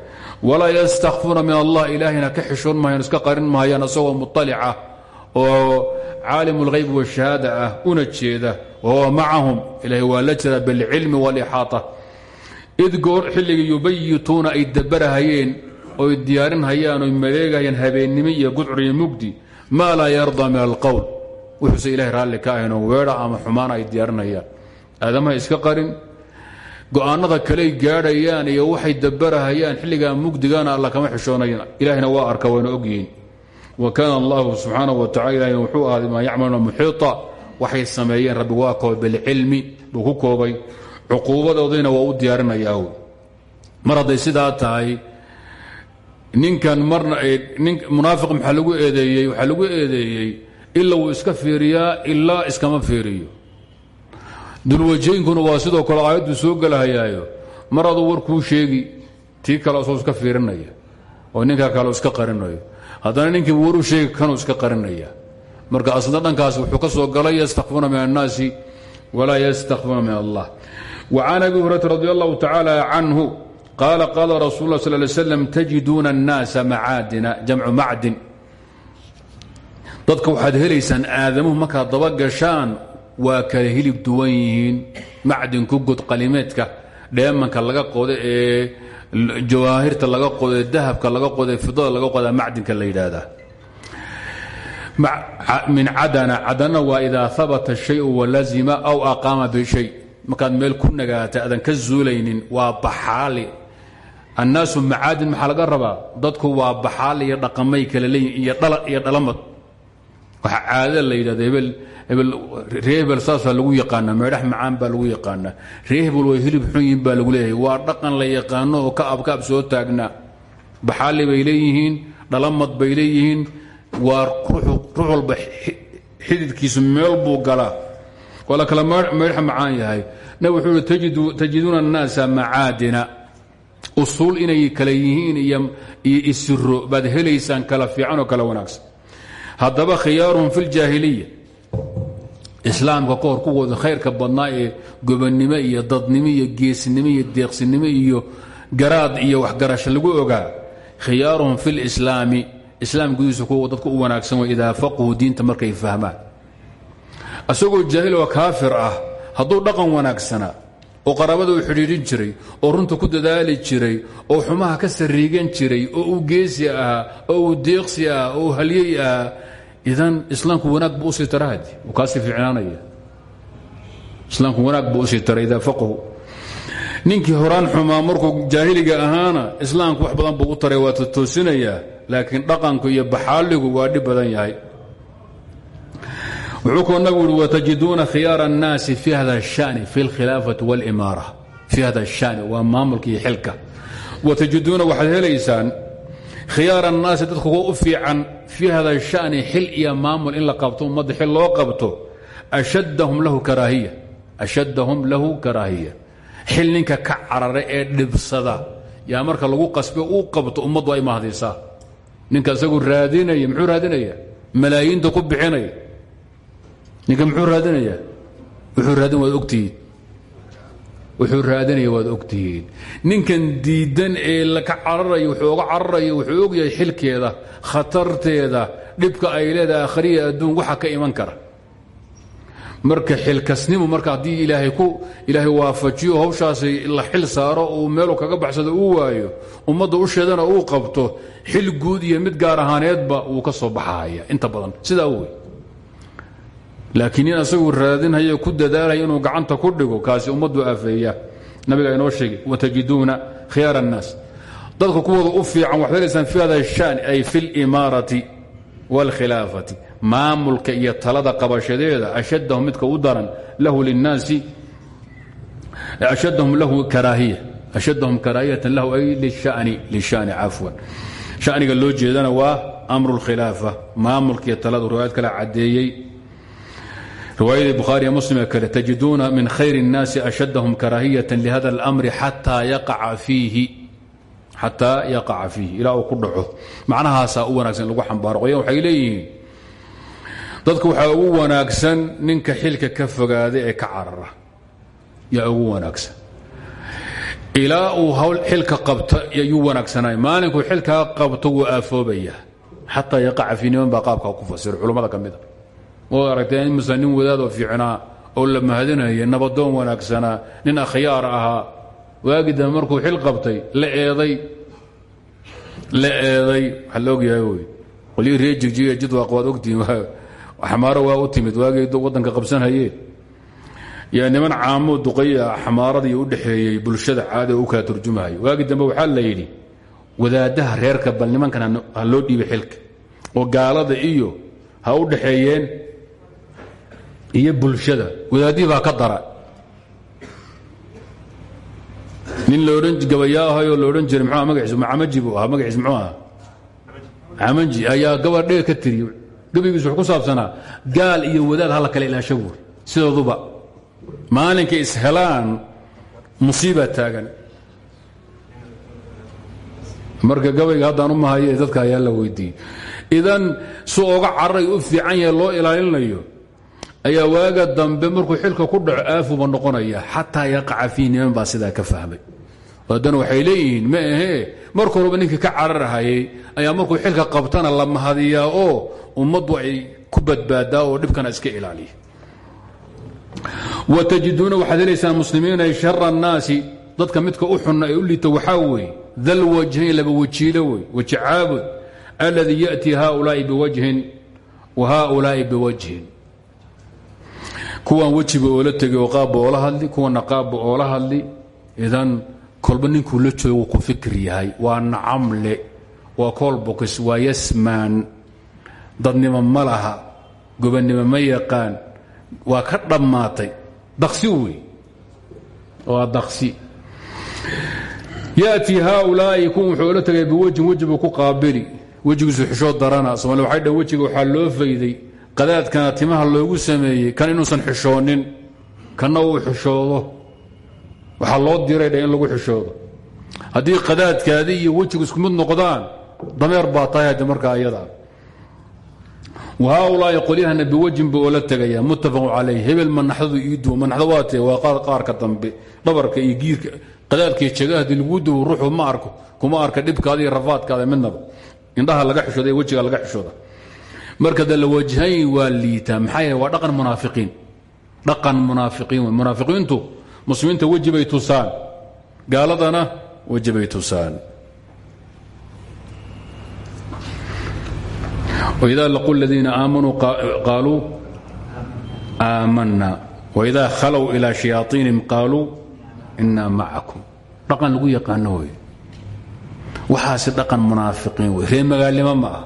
A: walaa yastakfuuna min allah ilaahayna ka xishoon mahayaan iska qarin mahayaan isagoo muطalica oo caalim اlghayb washahaada ah una jeeda wahuwa macahum ilahay waa la jira bilcilmi wاlixaaطa id goor xilligii yubayituuna ay dabarahayeen oy diyaarinhayaan oy maleegahayaan habeennimo iyo gudcur iyo mugdi maa laa yarda min alqowl wuxuuse ilahay raalli ka ahaynoo weedha ama xumaana ay diyaarinayaan aadamaha iska qarin go'aanada kaley gaadhayaan iyo waxay dabarahayaan xilligaa mugdigana alla kama xishoonayan ilahina waa arka wayna ogyihiin wa kaana allahu subxaanahu wa tacala ilahi wuxuu ahaaday maa yacmaluna muxiita waxay sameeyeen rabbi waa koobay bilcilmi buu ku koobay. Cuquubadoodina waa u diyaarinayaa mar sidaa tahay ninkan marna munaafiq maxaa lagu eedeeyey? Waxaa lagu eedeeyey ila wuu iska fiiriyaa ilaa iskama fiiriyo dulwajaynkuna waa sidoo kale aayaddu soo gelahayaayo mar aduu warkuu sheegi tii kale asoo iska fiirinaya oo ninka kale iska qarinayo. Haddana ninkii waru sheegi kanuu iska qarinaya. Marka asna dhankaas wuxuu ka soo galay yastakfuuna min annaasi walaa yastakfuuna min allah. Wa can abi hurayrata radi allahu tacaala canhu qaala qaala rasul la sal ly slam tajiduuna annaasa macaadina jamcu dadka waxaad helaysaan aadamuhu markaad daba gashaan waa kala hilib duwan yihiin macdinku god qalimeedka dheemanka laga qodo ee jawaahirta laga qodo dahabka laga qodo ee fidada laga qoda macdinka la yidhaahdaa. Min cadana cadana waa idaa habata shayu walazima aw aqaama bishay markaad meel ku nagaata aadan ka zuulaynin waa baxaali. Annaasu macaadin maxaa laga rabaa? Dadku waa baxaal iyo dhaqamay kala leeyihiin iyo dhalamad waxaa caadada la hebel ree hebel saasaa lagu yaqaanaa meedhax macaan baa lagu yaqaanaa ree hebel way hilib xun yihiin baa lagu leeyahay waa dhaqan la yaqaano oo ka abkaab soo taagnaa baxaali bay leeyihiin dhalamad bay leeyihiin waa ruux walba xididkiisu meel buu galaa waa la kala meedhax macaan yahay. Nab wuxuu i tajiduuna annaasa macaadina. Usuul inay kala yihiin iyo isiro baad helaysaan kala fiican oo kala wanaagsan haddaba khiyaaruhum fi ljaahiliya islaamka ka hor kuwooda khayrka badnaa ee gobonnimo iyo dadnimo iyo geesinimo iyo deeqsinimo iyo garaad iyo waxgarasho lagu ogaa khiyaaruhum fi lislaami islaam gudihiisa kuwa dadka u wanaagsan way idaa diinta markay fahmaan. Isagoo jaahil oo kaafir ah hadduu dhaqan wanaagsanaa oo qaraabada uu xidhiidhin jiray oo runta ku dadaali jiray oo xumaha ka sariigan jiray oo uu geesi ahaa oo uu deeqsi ahaa oo uu halyey ahaa idan islaamku wanaag buu usii tara hadi uu kaasii fiicnaanaya islaamku wanaag buu usii tara idaa faqhu ninkii horaan xumaa markuu jaahiliga ahaana islaamku wax badan buu u taray waa totoosinayaa laakiin dhaqanku iyo baxaaligu waa dhib badan yahay wuxuu koo nabigu uhi watajiduuna khiyaara الnaasi fi hada الshani fi اlkhilaafati wاlimaara fi hada الshani waa maamulka iyo xilka watajiduuna waxaad helaysaan khiyaara الnaasi dadka kuwa u fiican fi hada الshani xil iyo maamul in la qabto ummadda xil loo qabto ashadahum lahu karaahiya ashadahum lahu karaahiya xil ninka ka carara ee dhibsada yaa marka lagu qasbe uu qabto ummaddu ay mahdisaa ninka isagu raadinaya muxuu raadinaya malaayiinta ku bixinaya ninka muxuu raadinayaa wuxuu raadin waad ogtihiin wuxuu raadinaya waad ogtihiin. Ninkan diidan ee laka cararayo wuxuu oga cararayo wuxuu ogyahay xilkeeda khatarteeda dhibka ay leedahay akhriya adduun waxa ka iman kara. Marka xilkasnimu marka haddii ilaahay ku ilaahay waafajiyo hawshaasi la xil saaro uu meelu kaga baxsado uu waayo ummadda u sheedana uu qabto xil guud iyo mid gaar ahaaneedba wuu ka soo baxahaya inta badan sidaa wey laakiin asagu raadinhayo ku dadaalaya inuu gacanta ku dhigo kaasi ummaddu aafeeya. Nabiga inoo sheegay watajiduuna khiyaar annaas dadka kuwooda u fiican waxad helaysaan fi hada shan ay fi limaarati wاlkhilaafati maamulka iyo talada qabashadeeda ashadahum midka u daran lahu linaasi ashadahum lahu karaahiya ashadahum karaahiyatan lahu ay lishani lishani cafwan. Shaniga loo jeedana waa amru اlkhilaafa maamulka iyo taladu riwaayad kala caddeeyey riwaayadii bukhaariya muslim ee kale tajiduuna min khayr الnaasi ashadahum karaahiyata lihada اlmri xataa yaqaca fiihi xataa yaqaca fiihi ilaa uu ku dhaco macnahaasaa u wanaagsan in lagu xambaaro qoyan waxay leeyihiin dadka waxaa ugu wanaagsan ninka xilka ka fogaada ee ka carara yaa ugu wanaagsan ilaa uu hawl xilka qabta yuu wanaagsanay maalinkuu xilkaa qabto wuu aafoobaya xataa yaqaca fii niman baa qaabkaa ku fasiro culummada ka mida waad aragtee imisa nin wadaadoo fiicnaa oo la mahadinaya nabadoon wanaagsanaa nin akhyaar ahaa. Waagi dambe markuu xil qabtay la eeday la eeday. Waxaa la ogyahay wey qolyii ree jigjiga jidwaaq waad ogtihiin xamaaro waa u timid waagay waddanka qabsanhayeen yaa niman caamo duqaya xamaaradii u dhexeeyey bulshada caadi oo u kala turjumahayo waagi dambe waxaa la yidhi wadaadaha reerka bal nimankan loo dhiibay xilka oo gaalada iyo ha u dhaxeeyeen iyo bulshada. Wadaadihii baa ka dara. Nin laodhan gabayaahay oo la odhan jiray mxuu magaciis camaji buu ahaa magaciis muxuu ahaa? Camaji ayaa gabadhee ka tiriy gabaygiis wuxuu ku saabsanaa gaal iyo wadaad hala kale ilaasha buur sidooduba maalinkay ishelaan musiibaa taagan. Marka gabayga haddaan u mahaye dadka ayaa la weydiiyey. Idan si oga cararay u fiican yahe loo ilaalinayo ayaa waaga dambe markuu xilka ku dhaco aafuba noqonaya xataa yaqaca fii niman baa sidaa ka fahmay. Haddana waxay leeyihiin ma ahee marka horeba ninkii ka cararhayay ayaa markuu xilka qabtana la mahadiyaa oo ummaddu ay ku badbaadaa oo dhibkana iska ilaaliya. Watajiduuna waxaad helaysaan muslimiinay shara annaasi dadka midka u xunna ay u liita waxaa weeye dal wajhayn laba wajiilo wey waji caabud alladii ya'tii biwajhin wa haaulaa'i biwajhin kuwan wejiba oola tegay oo qaabba oola hadli kuwana qaabba oola hadli. Idan kolba ninkuu la joogo ku fikir yahay waa nacamle waa koolbokis waa yasmaan dadnimo ma laha gobannimo ma yaqaan waa ka dhammaatay. Daksi wey waa daksi yaatii haaulaa'i kuwan wuxuu ola tegay biwejhin weji buu ku qaabili. Wejigiisu xishood darana somaali waxay dhan wejiga waxaa loo fayday qadaadkana timaha loogu sameeyey kan inuusan xishoonin kanna uu xishoodo waxaa loo diray in lagu xishoodo haddii qadaadkaadi iyo isku mid noqdaan dameer baa tahay ayadaa whaaulaai qolyahana biwajhin buu oola tegaya muttafaqu calayh hebel manaxdadu iidu manaxda waa tee waa qaarka dambe. Dhabarka iyo giirka qadaadkaiyo jega haddii laguu duwo ruuxu ma arko kuma arka dhibkaada iyo rafaadkaada midnaba. Indhaha laga xishooda wejiga laga marka de la wajhayn waa liitaa maxaa yeele waa dhaqan munaafiqiin dhaqan munaafiqiin wey munaafiqiintu muslimiinta weji bay tusaan gaaladana weji bay tusaan وإذا لقوا الذين آمنوا قالوا آمنا وإذا khلوا إلى شياطينهم قالوا إنا معكم dhaqan lagu yaqaano wey waxaasi dhaqan munaafiqiin wey reer magaalnimo ma ah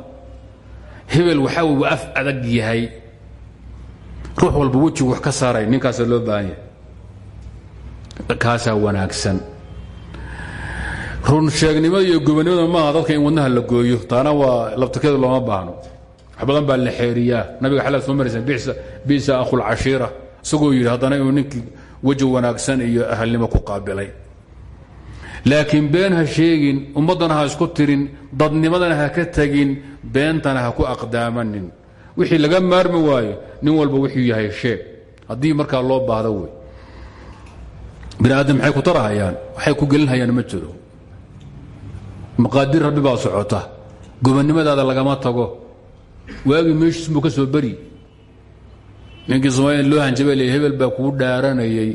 A: hebel waxaa waa af adag yahay. Ruux walba wejigu wax ka saaray ninkaasa loo baahan yahay. Wanaagsan. Run sheegnimada iyo gobonnimada maaha dadka in wadnaha la gooyo. Taana waa labtakeeda looma baahno. Wax baa la xeeriyaa. Nabiga xalaad soo maraysa bisa akhulcashiira isagoo yidhi haddana inuu ninkii weji wanaagsan iyo ahalnimo ku qaabilay laakiin been ha sheegin ummaddana ha isku tirin dadnimadana ha ka tegin beentana ha ku aqdaamanin. Wixii laga maarmi waayo nin walba wuxuu yahay sheeg. Haddii markaa loo baahdo wey bini aadam maxay ku tarahayaan? Waxay ku gelinhayaan ma jiro. Maqaadir rabbi baa socota. Gobonnimadaada lagama tago. Waagii meeshiis buu ka soo beri ninkii somaaliya loo hanjabay hebel baa kuu dhaaranayay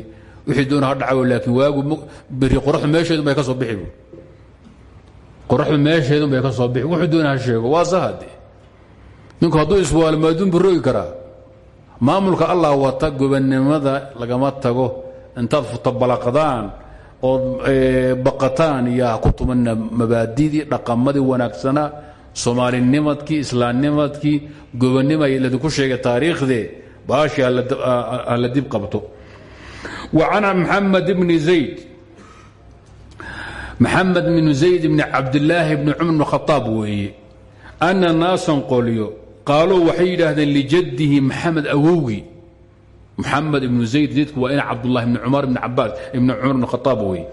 A: wixii doona ha dhacawo laakiin waagu beri qoraxdu meesheedun bay ka soo bixi bu qoraxdu meesheedun ka soo bixi. Wuxuu doona sheego waa sahade ninku hadduu iswaalmo adduun buu rogi karaa. Maamulka allah wata gobonnimada lagama tago intaad futabalaqdaan ood baqataan iyo ku tumana mabaadidii dhaqamadii wanaagsanaa soomaalinimadkii islaamnimadkii gobonnima ladinku sheegay taariikhdee baashii hala dib qabto can maxamed bni zayd. Maxamed bn zayd bni cabdilaahi bni cumar bn khaaab weeye ana naasan qolyo qaaluu waxay yidhaahdeen lijaddihi maxamed awowgii muxamed ibnu zayd zaydku waa ina cabdulahi bni cumar bni cabaas ibni cumar bn khaaab weeye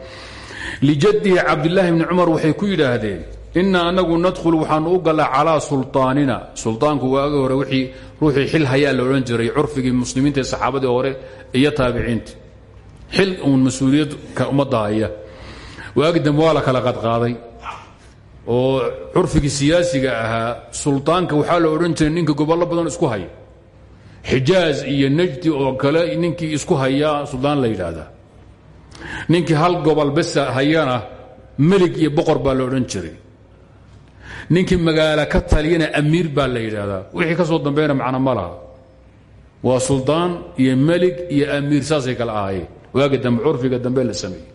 A: lijaddihi cabdilaahi bni cumar waxay ku yidhaahdeen ina anagu nadkhulu waxaanu u gallaa calaa sulطaanina sulطaanku waagi hore wii ruuxii xil hayaa la odhan jiray curfigii muslimiinta ee saxaabadii hore iyo taabiciinta xil uun mas'uuliyad ka ummadda haya waagi dambe waa la kala qadqaaday oo curfigii siyaasiga ahaa sulطaanka waxaa la odhan jiray ninka gobollo badan isku haya. Xijaaz iyo najdi oo kale ninkii isku hayaa suldaan la yidhaahdaa. Ninkii hal gobol besa hayana melig iyo boqor baa la odhan jiray. Ninkii magaalo ka taliyana amiir baa la yidhaahdaa. Wixii ka soo dambeeyna macno ma laha. Waa suldaan iyo melig iyo amiir saasay kala ahaayeen waagi dambe curfiga dambe la sameeyey.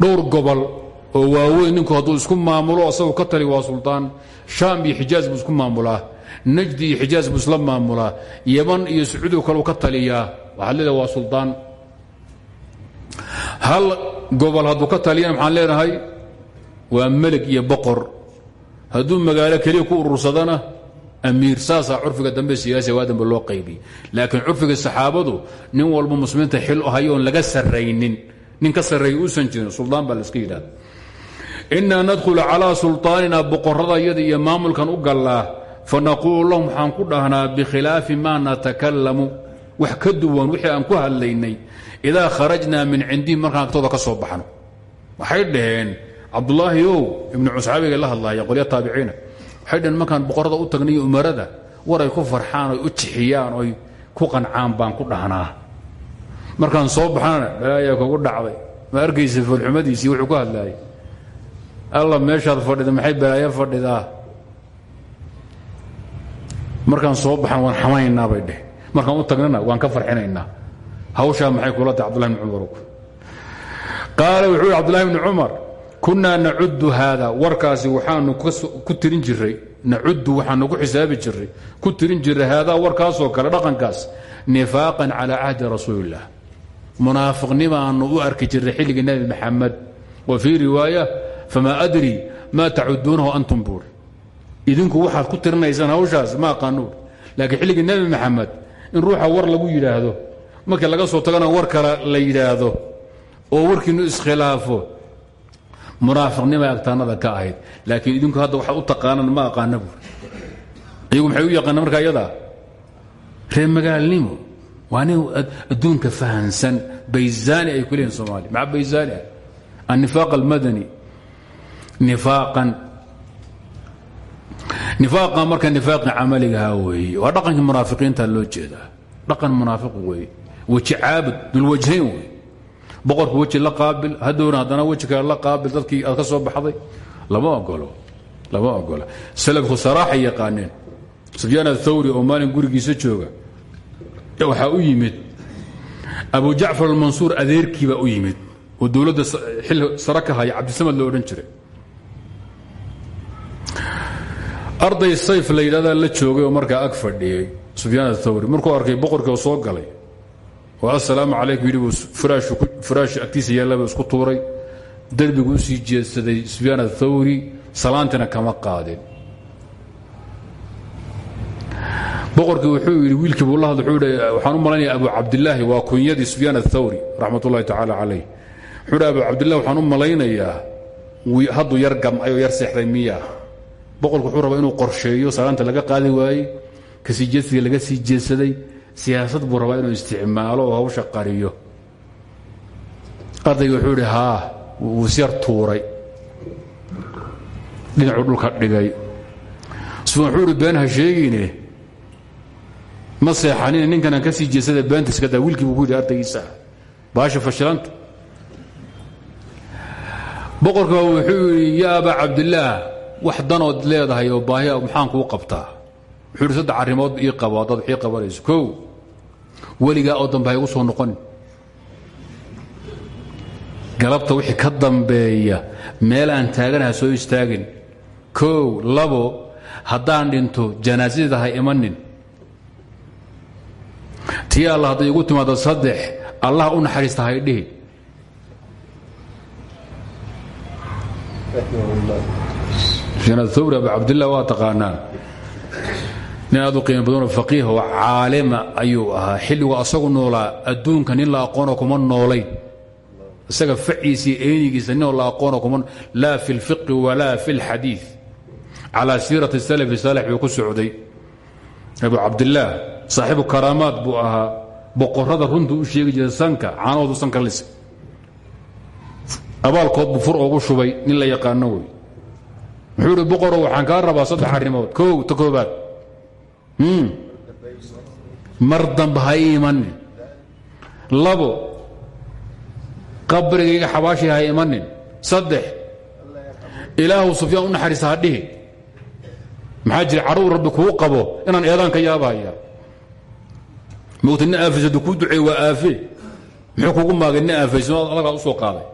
A: Dhowr gobol oo waaweyn ninku hadduu isku maamulo asagoo ka tali waa suldaan shaam iyo xijaaz buu isku maamulaa. Najdi iyo xijaaz buu isla maamulaa. Yaman iyo sacuudiga kaleu ka taliyaa. Waxaad leedahay waa suldaan hal gobol hadduu ka taliyana maxaan leenahay waa melig iyo boqor. Hadduu magaalo keliya ku urursadana amiir saasaa curfiga dambe siyaasiga waa dambe loo qaybiyey. Laakiin curfiga saxaabadu nin walba muslimiinta xil hayo oon laga sarraynin. Nin ka sarreeya uusan jirin suldaan baa laiska yidhahda inaa nadkhulu calaa sulطaanina boqorrada yada iyo maamulkan u gallaa fanaquulu lahum waxaan ku dhahnaa bikhilaafi maa natakalamu wax ka duwan wixii aan ku hadlaynay idaa kharajnaa min cindihim markaan agtooda ka soo baxno. Waxay dhaheen cabdulaahi ow ibnu cusxaabiga la hadlaya qolya taabiciina dhaheen markaan boqorrada u tagnay umarada war ay ku farxaan oy u jixiyaan oy ku qancaan baan ku dhahnaa. Markaan soo baxnana balaayaa kugu dhacday. Ma arkaysa foolxumadiisii wuxuu ku hadlaayay alla meeshaad fadhida maxay balaayo fadhidaa markaan soo baxan waan xamaynaa bay dheh. Markaan u tagnana waan ka farxinaynaa. Hawshaa maxay kula tahay cbdullahi bni cumar qaala wuxuu yhi cbdullahi bni kunaa nacudu haada warkaasi waxaanu ku tirin jiray nacudu waxaanu ku xisaabi jiray ku tirin jiray haadaa warkaasoo kale dhaqankaas nifaaqan calaa cahdi rasuuliillah munaafiqnimaanu u arki jiray xilligii nebi maxamed. Wa fii riwaaya famaa adri maa tacuduunahu antum buuri idinku waxaad ku tirinaysaan hawshaas ma aqaanuur laakiin xilligii nebi maxamed in ruuxa war lagu yidhaahdo markii laga soo tagana war kale la yidhaahdo oo warkiinu iskhilaafo munaafiqnima agtaanada ka ahayd. Laakiin idinku hadda waxaad u taqaanaan ma aqaana buuri iyagu maxay u yaqaanaan markaa iyadaa? Reer magaalnimo. Waa nin adduunka fahansan. Bayzaani ay ku leeyihiin soomaaliya maca bayzaani ah? Annifaaq almadani. Nifaaqan. Nifaaqa marka nifaaqi camaligaha weeye waa dhaqankii munaafiqiinta loo jeedaa. Dhaqan munaafiq weeye weji caabud dulwajhayn wey boqorka weji la qaabil hadowna haddana weji la qaabil dadkii ka soo baxday lama ogolo lama ogola salafku saraaxay yaqaaneen. Sufyaan athawri oo maalin gurigiisa jooga waxaa u yimid. Abu jacfar almansuur adeerkii baa u yimid. Oo dowladda xil sare ka haya cabdisamad loo odhan arday sayf la la joogay oo markaa ag fadhiyey sufyaan athawri markuu arkay boqorkii oo soo galay oo assalaamu calaykum yidhi furaashu agtiisa yaallaba isku tuuray. Derbigu u sii jeedsaday sufyaan athawri kama qaadin. Boqorkii wuxuu yidhi wiilkii buu la hadla waxaan u malaynaya abu cabdilaahi waa kunyadii sufyaan athawri raxmat ullahi tacaala calayh. Abu cabdillahi waxaan u malaynayaa hadduu yar gamcay oo yar seexday miya boqorku wuxuu rabaa inuu qorsheeyo salaanta laga qaadi waayey ka sii jeedsiga laga sii jeedsaday siyaasad buu rabaa inuu isticmaalo oo hawsha qariyo. Ardayga wuxuu idhi haa wuu isyar tuuray. Dhinacuu dhulka dhigay. Sufyaan wuxuu idhi been ha sheegine. Ma seexanine ninkanaan ka sii jeedsada beenta iska daa wiilkii buu ku yidhi ardaygiisa. Baasha fashilanta. Boqorka wuxuu yidhi yaa abaa cabdillaah wax danood leedahay oo baahi maxaan kuu qabtaa? Wuxuu yidhi saddex arrimood ii qabo haddaad wixii qabanayso. Kow weligaa oo dambe ha igu soo noqonin galabta wixii ka dambeeya meel aan taaganaha soo istaagin. Kow labo haddaan dhinto janaasadeeda ha imanin. Tii alla hadday igu timaado saddex allah u naxariista hay dhihi. Thawri abu cabdillah waa nin aad u qiimo badanoo faqiih oo caalima ayuu ahaa. Xilligu asagu noolaa adduunka nin la aqoona kuma noolayn. Isaga faciisii eynigiisa ninoo la aqoona kuma laa fi lfiqi walaa fi lxadiid calaa siirati salafi saalex ku socday. Abu cabdilaah saaxiibu karaamaad buu ahaa. Boqorada runtuu u sheegi sanka caanahoodu sanka lise abaalkood buu fur ugu shubay nin la yaqaano wey. Muxuu waxaan kaa rabaa saddex arrimood. Kow ta koobaad mar dambe ha labo qabrigayga xabaashii ha imanin saddex ilaahu sufyaan u naxariista ha dhihi. Maxaa jira qabo inaan eedaan ka yaabahaya mogta nin aafaysaduu kuu duceey waa aafe. Muxuu kugu maagay nin u soo qaaday.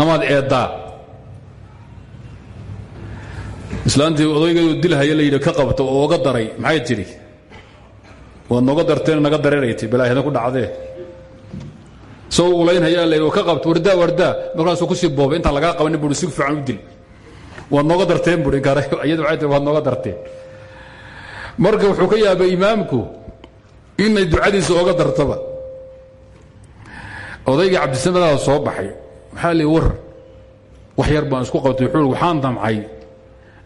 A: Amaad eeddaa islaantii odaygeedu dilhaya la yidhi ka qabto oo oga daray. Maxay tidhi? Waad nooga darteen naga dareeraytay balaahyada ku dhacdee. Soo ulaynhayaa la yidhi ka qabto wardaa wardaa. Markaasuu ku sii boobay intaan lagaa qabanin buui si fiican u dil. Waad nooga darteen bui iyadu waxay tii waad nooga darteen. Marka wuxuu ka yaabay imaamku inay ducadiisa oga dartaba. Odaygii cabdisamadaa soo baxay waxaa li war wax yar baan isku qabtay wuxuu waxaan damcay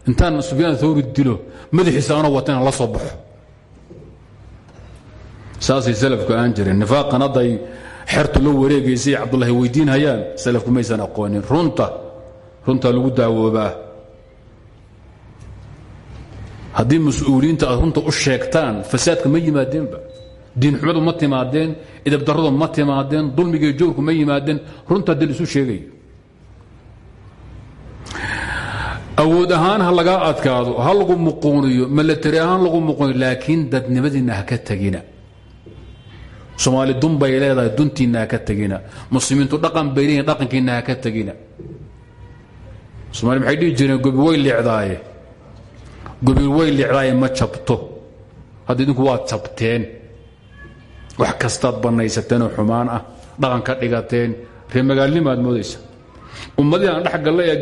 A: intaan sufyaan thawri dilo madaxiisa anoo wata la soo baxo. Saasay salafku aan jireen nifaaqan hadday xertu la wareegaysay cabdullahi weydiin hayaan salafku maysan aqoonin. Runta runta lagu daawoobaa. Haddii mas'uuliyiinta aad runta u sheegtaan fasaadka ma yimaadeenba. Diinxumadu ma timaadeen idabdarradu ma timaadeen dulmigiiyo jawrku ma yimaadeen runta dil isu sheegayo awood ahaan ha lagaa adkaado ha lagu muquuniyo milatari ahaan lagu muquuniyo laakiin dadnimadiinna ka tegina. Soomaali dun leedahay duntiinna ka tegina. Muslimiintu dhaqan bay leeyihiin ka tegina. Somaali maxay dhihi gobi way leecdaaye gobi way leecdaaye ma jabto. Hadda idinku waad jabteen wax kastaad bannaysateen oo xumaan ah dhaqan dhigateen ree magaalnimo aad moodaysa. Ummadii aan dhex gallay ee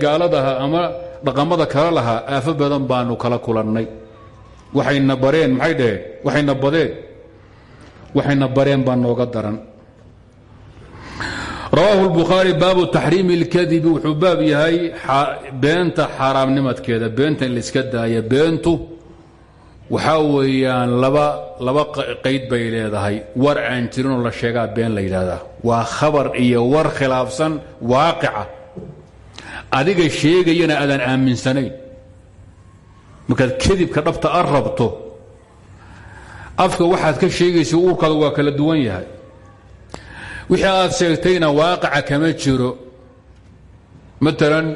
A: ama dhaqamada kala lahaa aafo badan baanu kala kulannay. Waxayna bareen maxay dhaheen waxayna badeen. Waxayna bareen baa nooga daran. Rawaahu اlbukhaari baabu taxriimi اlkadibi wuxuu baab yahay beenta xaaraamnimadkeeda beenta in laiska daaya beentu waxaa weeyaan laba laba qayd bay leedahay. War aan jirinoo la sheegaa been la yidhaahdaa. Waa khabar iyo war khilaafsan waaqica adiga sheegayana aadaan aaminsanayn. Markaad kadibka dhabta a rabto afka waxaad ka sheegaysa uurkaada waa kala duwan yahay. Wixii aad sheegtayna waaqica kama jiro. Maalan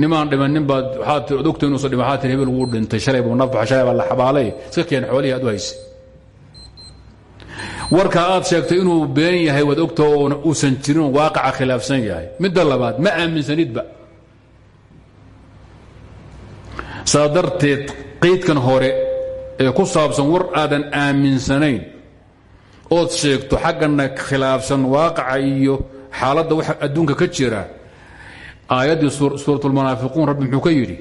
A: nimaan dhimannin baad waxaad tii odogta inuusan dhima waxaad tii hebel wuu dhintay. Shalay buu nafbaxa shalay baa la xabaalay. Iska keen xoolihii aad u haysay warka aad sheegtay inuu been yahay waad ogta oo uusan jirin oo waaqica khilaafsan yahay. Midda labaad ma aaminsanidba saa darteed qaydkan hore ee ku saabsan war aadan aaminsanayn ood sheegto xaggana khilaafsan waaqaca xaaladda waxa adduunka ka jira aayaddii suurat lmunaafiquun rabbi muxuu ka yidhi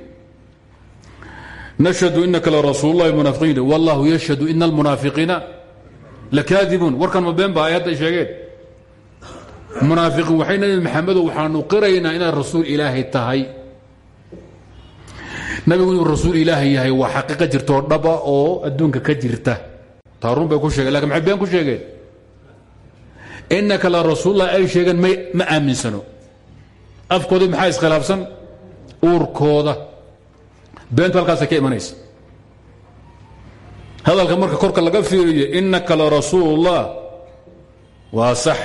A: nashhadu inaka larasuululahi wallahu yashhadu ina almunaafiqiina lakaadibuun. Warkan ma ba aayadday sheegeen. Munaafiqiin waxay nabi waxaanu qiraynaa inaad rasuul ilaahay tahay nabigu inuu rasuul ilaahay yahay waa xaqiiqa jirtoo dhaba oo adduunka ka jirta. Taarun bay ku sheegeen laakiin maxay been ku sheegeen innaka la rasuullah ay sheegeen ma aaminsano. Afkooda maxaa iskhilaafsan? Uurkooda. Beentu halkaasay ka imanaysa. Hadalka marka korka laga fiiriyo innaka la rasuulullah waa sax.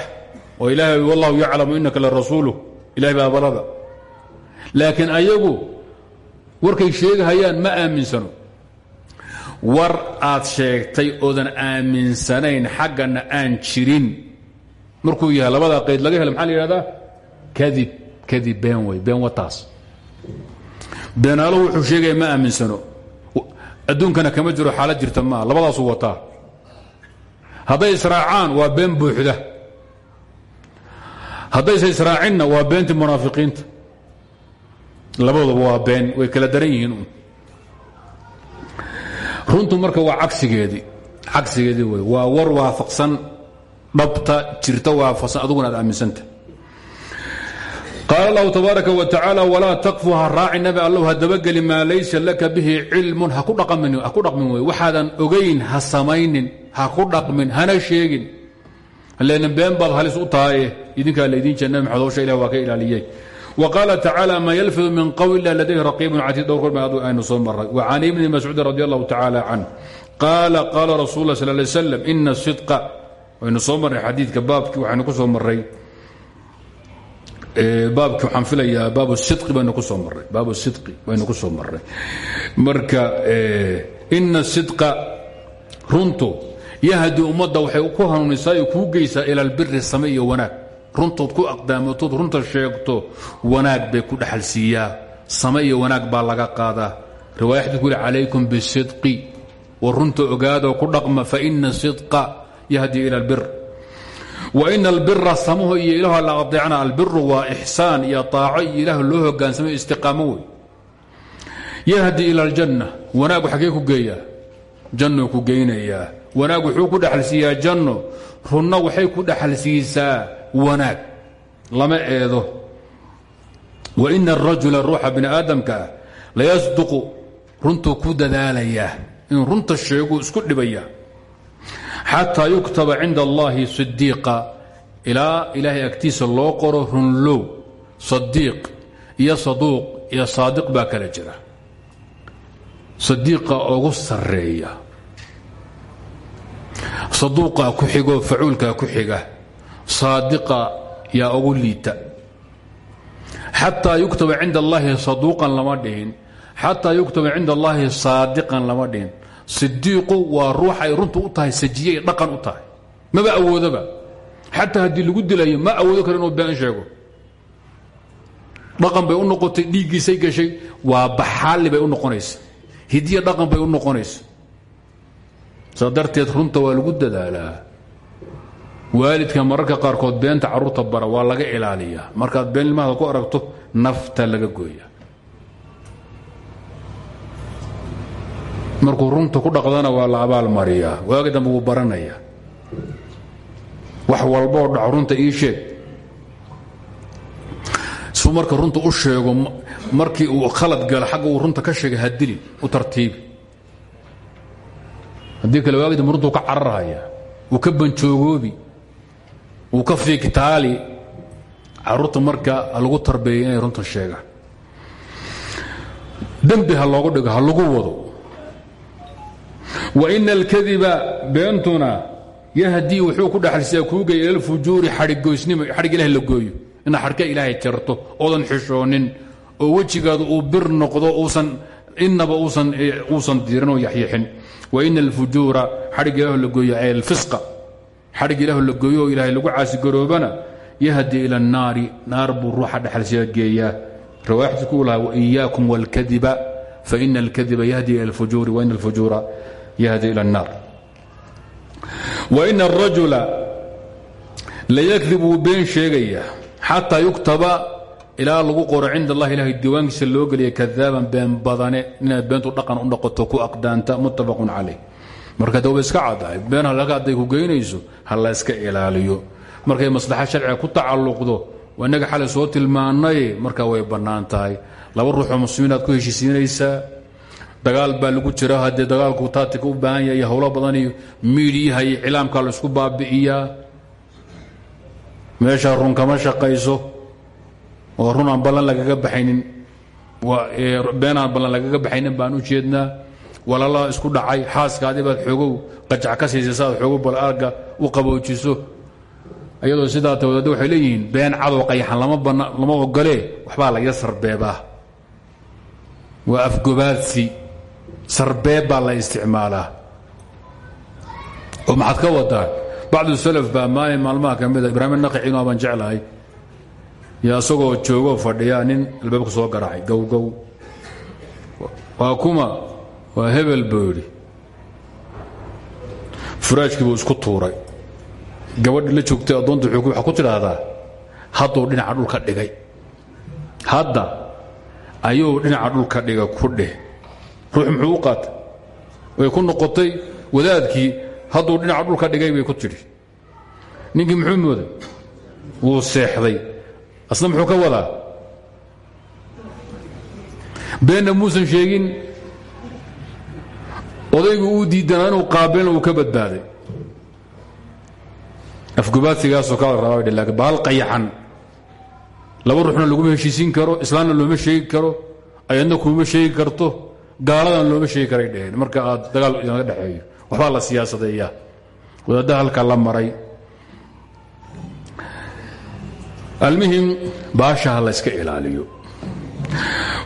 A: Oo ilaahay wallahu yaclamu innaka la rasuuluh. Ilahay baa balada. Laakiin ayagu warkay sheegahayaan ma aaminsano. War aad sheegtay oodan aaminsanayn xaggana aan jirin. Markuu yahay labada qayd laga helo maxaa la yidhahdaa? Kadib kadib been wey been wataas. Beenaaluhu wuxuu sheegaya ma aaminsano. Adduunkana kama jiro xaalad jirta maaha labadaasuu wataa. Hadday israacaan waa been buuxda. Haddayse israacinna waa beentii munaafiqiinta labaduba waa been way kala daran yihiin runtu marka waa cagsigeedii cagsigeedii wey waa war waafaqsan dhabta jirta waafaqsan aduguna aaminsanta. Qaal allahu tabaaraka wa tacaala walaa taqfu ha nabi allow ha dabageli maa laysa laka bihi cilmun. Ha ku dhaqmin wey waxaadan ogayn ha samaynin ha ku dhaqmin hana sheegin. Len been baad halis u tahaye idinkaa laydin maxamed howsha ilah waa ka ilaaliyey qaala tacaala maa yalfidu min qowl ila ladayhi raqiibun catiid. Dhowr korma aynu soo maray wa can ibni mascuudin radi allahu tacaala can qaala qaala rasul lah sal lay slam ina sidqa waynu soo marray xadiidka baabkii waxaynu ku soo marray baabki waxaan filayaa baab sidqi baynu ku soo marray baab sidqi baynu ku soo marray. Marka ina sidqa runtu yahdi ummadda waxay ku hanuunisaa oo kuu geysaa ila albiri same iyo wanaag runtood ku aqdaamatood runta sheegto wanaag bay ku dhaxalsiiyaa same iyo wanaag baa laga qaadaa. Riwaaya xadidku yuri calaykum bisidqi. War runta ogaadoo ku dhaqma faina sidqa yahdi ila albir. Waina albira samaho iyo ilaah la adeecna albiru waa ixsaan iyo aaco iyo ilaah loo hogaansamo istiqaamo wey yahdi ila aljanna. Wanaagu xagee ku geeyaa. Janno ku geynayaa. Wanaag wuxuu ku dhexalsiiyaa janno runna waxay ku dhexalsiisaa wanaag lama eedo. Waina arajula ruuxa bini aadamka ah layasduqu runtuu ku dadaalayaa in runta sheeguu isku dhibaya. Xataa yuktaba cinda allahi sidiiqa ilaa ilaahay agtiisa loo qoro runlow sadiiq iyo saduuq iyo saadiq baa kala jira. Sadiiqa ugu sarreeya. Saduuqa ku xigo facuulka ku xiga saadiqa yaa ugu liita. Xataa yuktaba cinda allahi saduuqan lama dhihin. Xataa yuktaba cinda allahi saadiqan lama dhihin. Sidiiqu waa ruux ay u tahay sajiyey dhaqan u tahay. Maba awoodoba xataa haddii lagu dilayo ma awoodo karo inuu been sheego. Dhaqan bay u noqotay dhiiggiisay gashay waa baxaalli bay u noqonaysa. Hidiya dhaqan bay u noqonaysa. Saa darteed waa lagu dadaalaa waalidka mararka qaarkood beenta carruurta bara waa laga ilaaliyaa. Markaad been ilmahada ku aragto nafta laga gooya markuu runta ku dhaqdana waa la abaalmariyaa waagi dambe wuu baranaya. Wax walboo dhaco runta ii sheeg. Suu marka runta u sheego markii uu khalad galo xagga uu runta ka sheegay hadili u tartiibi haddii kale waagi dambe runtuu ka cararhaya wuu ka banjoogoobi wuu ka fiigtaali carruurta marka lagu tarbeeyay inay runta sheegaan. Dembi ha loogu ha lagu wado. Waina alkadiba beentuna yahdii wuxuu ku dhaxalsiyaa kuu geeya ila lfujuuri xadhigoysnimo xadhig ilaah la gooyo. Inaad xadhka ilaahay jarto oodan xishoonin oo wejigaadu uu bir noqdo uusan inaba uusan diiran oo yaxyixin waina alfujuura xadhig ilaah la gooyo ay alfisqa xadhig ilaah la gooyo oo ilaahay lagu caasigaroobana yahdi ila annaari naar buu ruuxa dhexalsiga geeyaa. Rawaaxdii ku laha waiyaakum walkadiba faina alkadiba yahdi ila alfujuuri waina alfujuura yahdi ila annaar. Waina arajula layakdib wuu been sheegayaa xataa yuktaba ilaa lagu qoro cinda allahi ilahay diiwaankiisa loo geliya kadaaban been badane inaad beentu dhaqan u noqoto ku aqdaanta muttafaqun calayh marka dawba iska caddahay been halka hadday ku geynayso ha la iska ilaaliyo. Markay maslaxa sharciga ku tacalluqdo waa innaga soo tilmaanay markaa way bannaan tahay. Laba ruuxoo muslimiinaad ku heshiisiinaysaa. Dagaal baa lagu jira haddee dagaalku taatika u baahan yahay howlo badan iyo miidiyaha iyo cilaamkaa la isku baabi'iyaa. Meeshaa run kama shaqayso oo run aan ballan lagaga baxaynin been aan ballan lagaga baxaynin baan u jeednaa walala isku dhacay xaaskaadii baad xoogow qajac ka siisay saaad xoogow bal arga u qaboojiso. Iyadoo sidaa tawadaadda waxay leeyihiin been cadow qayaxan lama ogolee waxbaa laga sarbeebaa. Waa afgobaadsi sarbeeb baa la isticmaalaa. Oo maxaad ka wadaan? Bacdu salaf baa maalin maalmaha ka mida ibraahim naqicino baan jeclahay. Yo isagoo joogoo fadhiyaa nin albaabka soo garaacay gowgow waa kuma waa hebel buu yidhi. Buu isku tuuray. Gabadhi la joogtay addoonta waxaa ku tidhaahdaa hadduu dhinaca dhulka dhigay. Hadda ayuu dhinaca dhulka dhiga ku dheh. Ruux muxuu qaatay? Way ku noqotay wadaadkii hadduu dhinaca dhulka dhigay bay ku tidhi. Ninkii muxuu mooday? Wuu seexday. Asna muxuu ka wadaa? Beenna muusan sheegin odaygu uu diidanaa inuu qaabilna uu ka badbaaday. Afgubaadsigaasoo kala rabaa laakiin bahal laba ruuxna laguma heshiisiin karo islaamna looma sheegi karo ayadna kuma sheegi karto gaaladan looma sheegi karay dheheen marka aad dagaal inaga dhexeeyo waxbaa la siyaasadeeyaa. Wadaaddaha halkaa la maray. Almuhim baashaha la yska ilaaliyo.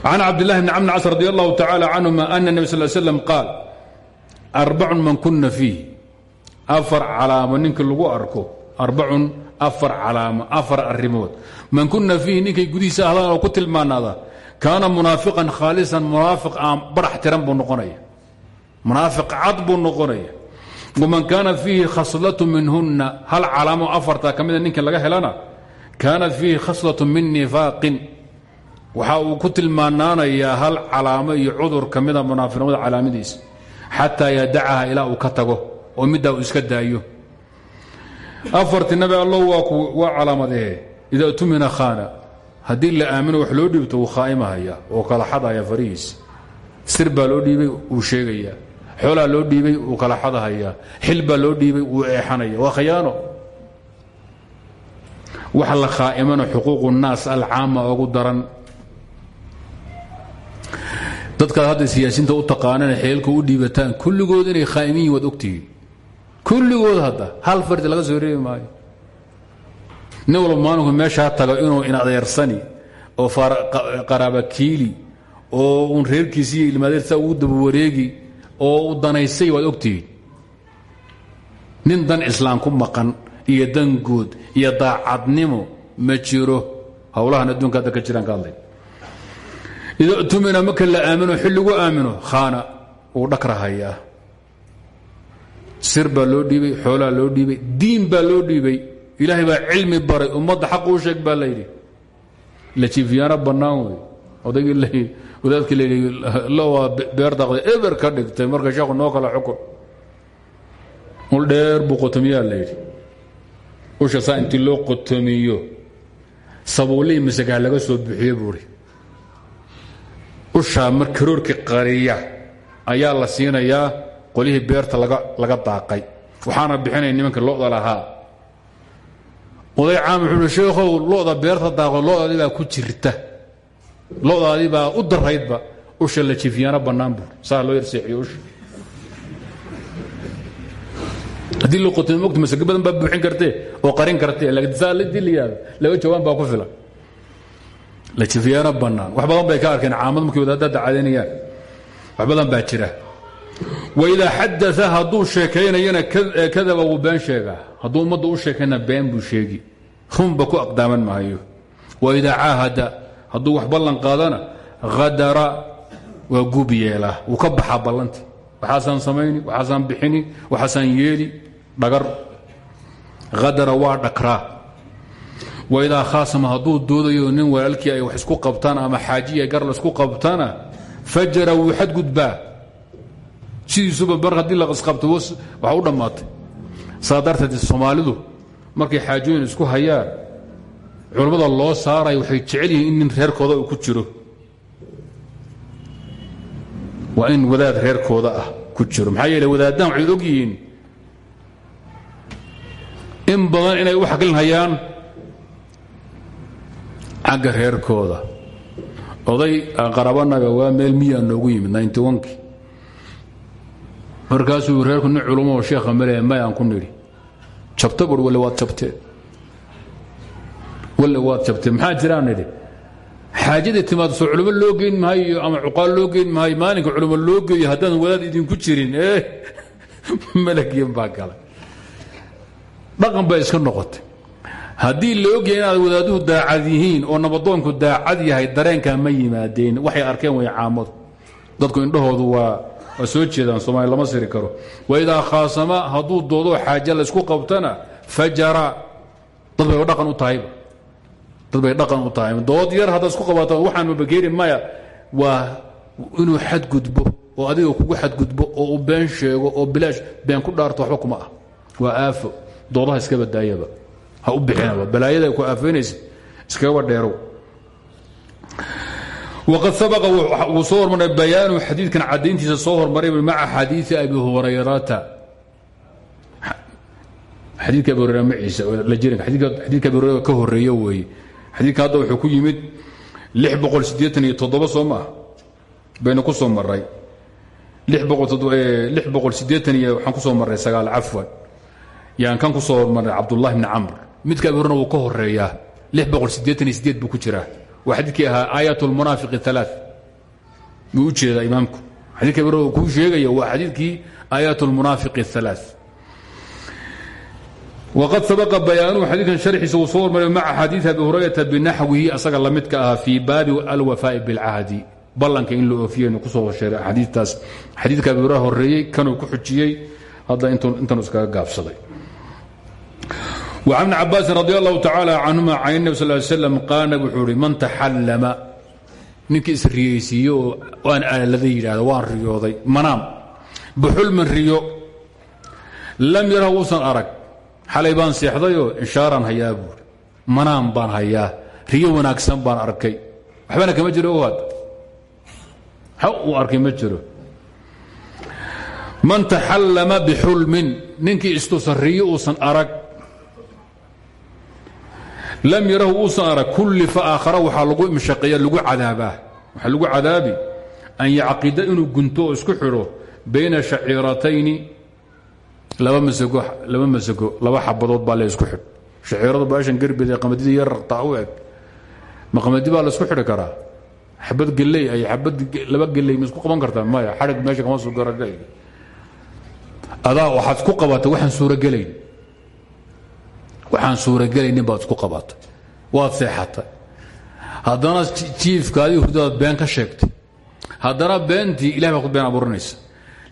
A: Can cabdillahi bni camr cas radi allahu tacaala canhuma ana nebi sal slam qaal arbacun man kuna fiih. Afar calaamo ninkii lagu arko. Arbacun afar calaamo afar arrimood. Man kuna fiihi ninkay gudihiisa ahdaan oo ku tilmaanaada kaana munaafiqan khaalisan munaafiq aan barax tiran buu noqonaya. Munaafiq cad buu noqonaya. Waman kaana fiihi khaslatu minhunna hal calaamo afartaa ka mida ninkii laga helana kaanat fiihi khaslatu min nifaaqin. Waxa uu ku tilmaanaanayaa hal calaamo iyo cudur ka munaafiqnimada calaamadiisa xataa yadacaha ilaa uu ka tago oo middaa uu iska daayo. Afarti nabi allow waa calaamadehe ida tumina khaana haddii la aamino wax loo dhiibto wuu khaa'imahaya oo kala xadaya farihiisa sir loo dhiibay wuu sheegayaa. Xoolaa loo dhiibay wuu kala xadahayaa xil loo dhiibay wuu eexanaya waa khayaano wax la khaa'imano xuquuqu naas alcaama ugu daran dadkaad hadda siyaasiinta u taqaanana xeelka u dhiibataan kulligood inay khaa'imiin waad ogtihiin. Kulligood hadda hal fardi laga soo reebi maayo. Nin walba maalinku meeshaa tago inuu inadeersani oo qaraaba kiili oo uun reerkiisiiyo ilmaadeerta ugu daba wareegi oo u danaysay waad ogtihiin. Nin dan islaam ku maqan iyo dan guud iyo daacadnimo ma jiro. Howlahan adduunka hadda ka jiraan ka hadlay ida tumina marka la aamino xilligu aamino. Khaana wuu dhakrahayaa. Sir loo dhiibay xoolaa loo dhiibay diin baa loo dhiibay. Ilaahay baa cilmi baray ummadda xaq uu sheeg baa layidhi la jiifyaano bannaan wey odaygii wadaadkii layidhi lowaa beer daqday eber ka dhigtay. Marka sheekhu noo kala xukun ul dheer buu qotomiyaa layidhi usha saa intii loo qotomiyo sabuullihii masagaha laga soo bixiyo buuri ushaa mar karoorkii qariya ayaa la siinayaa qolihii beerta laga daaqay. Waxaana bixinaya nimanka lo'da lahaa. Oday caam wuxuu uhi sheekhow lo'da beerta daaqo lo'daadii baa ku jirta. Lo'daadii baa u daraydba usha la jifiyaano bannaan buur saa loo yarseexiyo usha haddii loo qotay mogta badan baa buuxin kartee oo qarin kartee laakiin saa ladii la yihahdo laba jawaan baa ku filan la jifiyaano bannaan wax badan bay ka arkeen caamad markay wadaadada cadaynayaan wax badan baa jira. Waidaa xadaa hadduu sheekaynayana kadaba wuu been sheegaa. Hadduu ummadda u sheekayna been buu sheegi. Runba ku aqdaaman maayo. Waidaa caahada hadduu wax ballan qaadana hadara waa guub yeelaa. Ka baxaa ballanti waxaasaan samayni waxaasaan bixini waxaasaan yeeli dhagar. Hadara waa dhakraa waidaa khaasama hadduu doodayo nin walaalkii ay wax isku qabtaan ama xaajiya gar la isku qabtana fajara wuu xadgudbaa. Sidiisuba mar haddii la isqabto waxa u dhammaatay. Saa darteed soomaalidu markay xaajooyin isku hayaan culammada loo saarayo waxay jecel yihiin in nin reerkooda uu ku jiro. Waa in wadaad reerkooda ah ku jiro. Maxaa yeele wadaaddahan waxay og yihiin in badan inay u xaglin hayaan xagga reerkooda. Oday qarabanaga waa meel miyaa noogu yimid nintnkii markaasuu reerku nin culummo sheekha male may aan ku nidhi. Jabta bur walle waad jabteen walle waad jabteen maxaa jiraan nidhi? Xaajadii timaad soo culummo loo geyn maayo ama cuqaal loo geyn maayo maalinka culummo loo geeyo haddaan wadaad idinku jirin ee malagyan baa galay. Bay iska noqotay haddii la ogyahay inaad wadaaduhu daacad yihiin oo nabadoonku daacad yahay dareenkaa ma yimaadeen. Waxay arkeen way caamadu dadku indhahoodu waa soo jeedaan somalia lama siri karo. Waidaa khaasama hadduu doodoo xaaje la isku qabtana fajara. Dad bay dhaqan u tahayba. Dad dhaqan u tahay. Dood yar haddaad isku qabataan waxaan mabageeri maya waa inuu xadgudbo oo adiga kugu xadgudbo oo uu been sheego oo bilaash been ku dhaarto waxba ah. Waa aafo. Doodaha iska badaayaba ha u bixinaba balaayada ku aafaynaysa iskagaba dheerow waqad sabaqa wuu soo hormaray bayaanu xadiidkan caddayntiisa soo hormaray maca xadiii abi hurayrata. Xadiidka abi hurayra maciisa la jiranka xadiidka abi hurayra ka horeeyo weeye. Xadiidka hadda wuxuu ku yimid soo ma ah baynu ku soo maray iyo waxaan ku soo marray sagaal cafwan. Yaan kan ku soo hormarnay cabdullahi bni camr midka abi hurayra wuu ka horeeyaa buu ku jiraa. Waa ahaa aayat lmunaafiqi alaa muu u imaamku. Xadidka abi hurayra kuu sheegaya waa xadiidkii aayaat lmunaafiqi alaa wqad sabaqa bayaanuhu xadiikan sharxiisa uu soo hormaray maca xadiii abi hurayrata binaxwihi asaga la midka ahaa fii baabi alwafaa'i bilcahdi. Ballanka in la oofiyaynu ku soo sheegay xadiitaas xadiidka abi hurayra horeeyey kanuu ku xujiyey. Hadda intanu iskaga gaabsaday وcan bni cabaasin radi allahu tacaala canhuma can nebi sal slam qaana wuxuu ihi man taxallama ninkii isriyeysiiye oo aan aalada yidhahdo waan riyooday manaam. Bixulmin riyo. Lam yarah uusan arag. Xalay baan seexdayoo inshaaraan hayaa buuri manaan baan hayaa. Riyo wanaagsan baan arkay. Waxbana kama jiro o hadda ha uu arkay ma jiro. Man taxallama bixulmin. Ninkii istuusan riyo uusan arag lam yarahu uusan arag kullifa aakhara waxaa lagu imshaqeeya lagu cadaabaa waxaa lagu cadaabi an yacqida inuu gunto isku xidho bayna shaciiratayni laba masago laba masago laba xabadood baa la isku xidh. Shaciiradu baashan gerbida qamadida yar taa u baa la isku xidhi karaa. Xabad geley ay xabad laba geley isku qaban kartaa? Maya xadhig meesha kama soo garagay adaa waxaad isku qabatay waxaan suurogelayn waxaan suurogelaynin baad isku qabatay waad seexatay. Haddana jiifkaadii hurdadaad been ka sheegtay. Haddana beentii ilahay baa been abuurinaysa.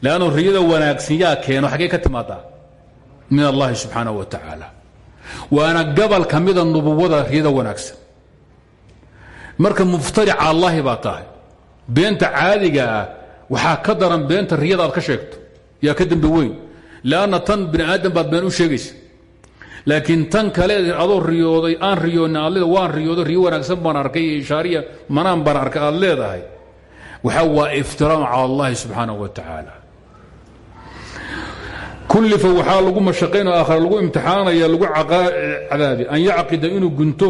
A: Lannu riyada wanaagsan yaa keeno xaggee ka timaadaa? Min allahi subxaana wa tacaala. Waana gabal ka mida nubuwada riyada wanaagsan. Marka muftarica allahi baa tahay. Beenta caadiga ah ka daran beenta riyada ka sheegto. Yaa ka dembi weyn. Tan bini aadam baad been u sheegaysa laakiin tan kale adoo riyooday aan riyoonin aad leeda waan riyooday riyo wanaagsan baan arkay iyo ishaariya manaan baan arkay aad leedahay. Waxa waa iftiraam cala allahi subxaana wa tacaala. Kullifa waxaa lagu mashaqaynoo aakhare lagu imtixaanaya lagu cadaabi an yacqida inuu gunto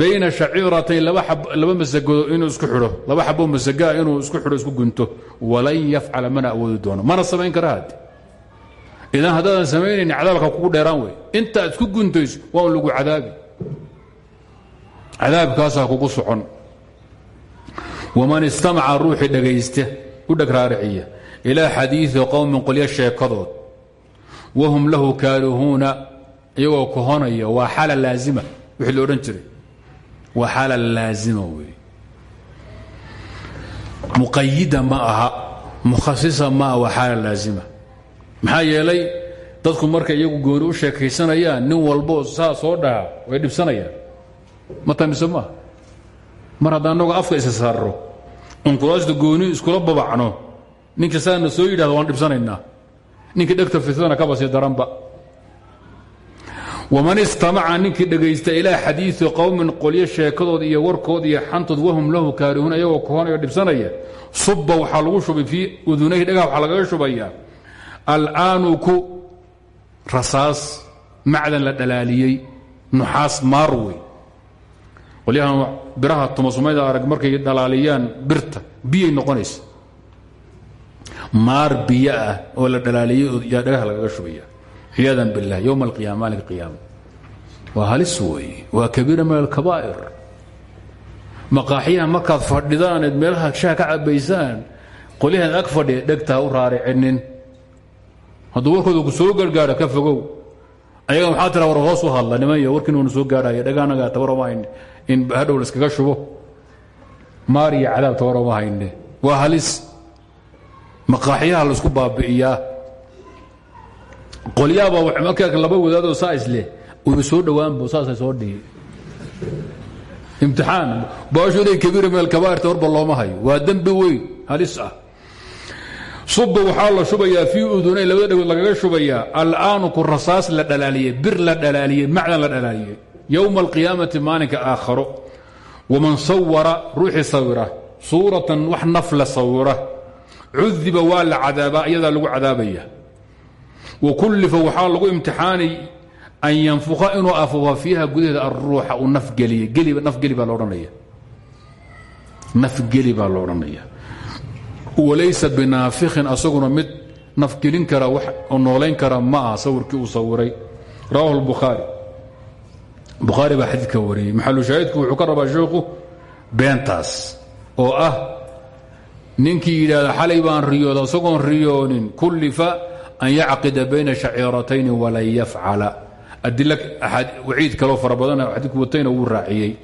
A: bayna shaciiratayn laba masagado inuu isku xidho laba xabo masagaa inuu isku xidho isku gunto. Walan yafcala mana awoodi doono mana samayn kara haddi idan haddaadan samaynayn cadaabka kugu dheeraan wey intaad isku guntayso waa lagu cadaabi. Cadaabkaasaa kugu socon. Waman istamaca ruuxii dhagaysta u dheg raariciya. Ilaa xadiii qowmin qolyo sheekadood. Wahum lahu kaarihuuna iyagoo kohonaya waa xaala laazima wixii la odhan jiray. Waa xaala laazima wey muqayida ma aha mukhasisa ma waa xaala laazima maxaa yeelay dadku markay iyagu gooni u sheekaysanayaan nin walboo saa soo dhaha way dhibsanayaan. Ma tamise maaha mar haddaan anagoo afka isa saarro unkuraasta gooni iskula babacno ninka saana soo yidhahdo waan dhibsanaynaa. Ninkii dhegta fitana kaba sii daranba. Waman istamaca ninkii dhegaysta ilaa xadiii qowmin qolyo sheekadood iyo warkood iyo xantood wahum lahu kaarihuun ayagoo kohonaya dhibsanaya. Subba waxaa lagu shubay fii udunayhi dhagaha waxaa lagaga shubaya alaanuku rasaas macdan la dhalaaliyey nuxaas maar wey. Qolyahan biraha tumasumayda arag markay dhalaaliyaan birta biyay noqonaysa. Maar biyo ah oo la dhalaaliyey yaa dhagaha lagaga shubaya ciyaadan biاllah ywma alqiyama maalinka qiyaama. Waa halis weeye waa kabiira min alkabaa'ir. Maqaaxyaha markaad fadhidaan eed meelaha shaha ka cabaysaan qolyahan ag fadhiya u raaricinin hadduu warkooda ku soo gargaaro ka fogow. Ayaga maxaa tira war hoos u hadla nimanya warkiin wana soo gaarhaya dhagaanaga tabaroma hayne. In hadhow la iskaga shubo. Maar iyo cadaab tabaroma hayne. Waa halis. Maqaaxyaha la isku baabi'iyaa. Qolyaaba marka laba wadaadoo saa isleh uba soo dhowaanbu saasay soo dhihi. Imtixaan. Baashuday kabiira min alkabaa'irta horba looma hayo. Waa dembi weyn. Halis ah suba waxaa la shubayaa fii udunayn labada dhagood lagaga shubayaa. Al'aanuku rasaas la dhalaaliyey bir la dhalaaliyey macdan la dhalaaliyey yowma alqiyaamati maalinka aakharo. Waman sawara ruuxii sawira. Suuratan wax naf la sawira. Cudiba waa la cadaabaa lagu cadaabaya. Wa kullifa waxaa lagu imtixaanay an yanfuqa inuu afufa fiiha gudaheeda aruuxa uu nafgeliy nafgeli baa loodhanaya nafgeli baa lo odhanaya walaysa binaafikhin asaguna mid nafgelin kara wax noolayn kara ma aha uu sawiray. Rawahu lbukhaari bukhaari baa xadiidka wariyey. Maxalushaahidku wuxuu ka rabaa sheekhu beentaas oo ah ninkii yidhaahda xalay baan riyooda isagoon riyoonin kullifa an yacqida bayna shaciiratayni walan yafcala. Adila waciid kaloo fara badan xadiidku watayna wuu raaciyey.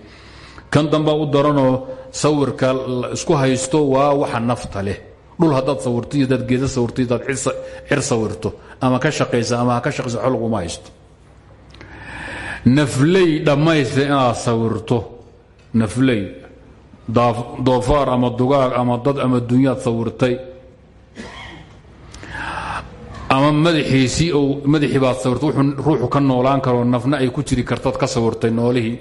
A: Kan dambaa u daranoo sawirka isku haysto waa waxa nafta leh dhul haddaad sawirto iyo hadaad geeda sawirto iyo hadaad cir sawirto ama ka shaqaysa ama ha ka shaqaysa xo laguma haysto. Nafley dhammaysta inaad sawirto. Nafley doofaar ama dugaag ama dad ama dunyaad sawirtay. Ama madaxiisii ou madaxii baad sawirtay wuxuu ruuxu ka noolaan karoo nafna ay ku jiri kartaad ka sawirtay noolihii.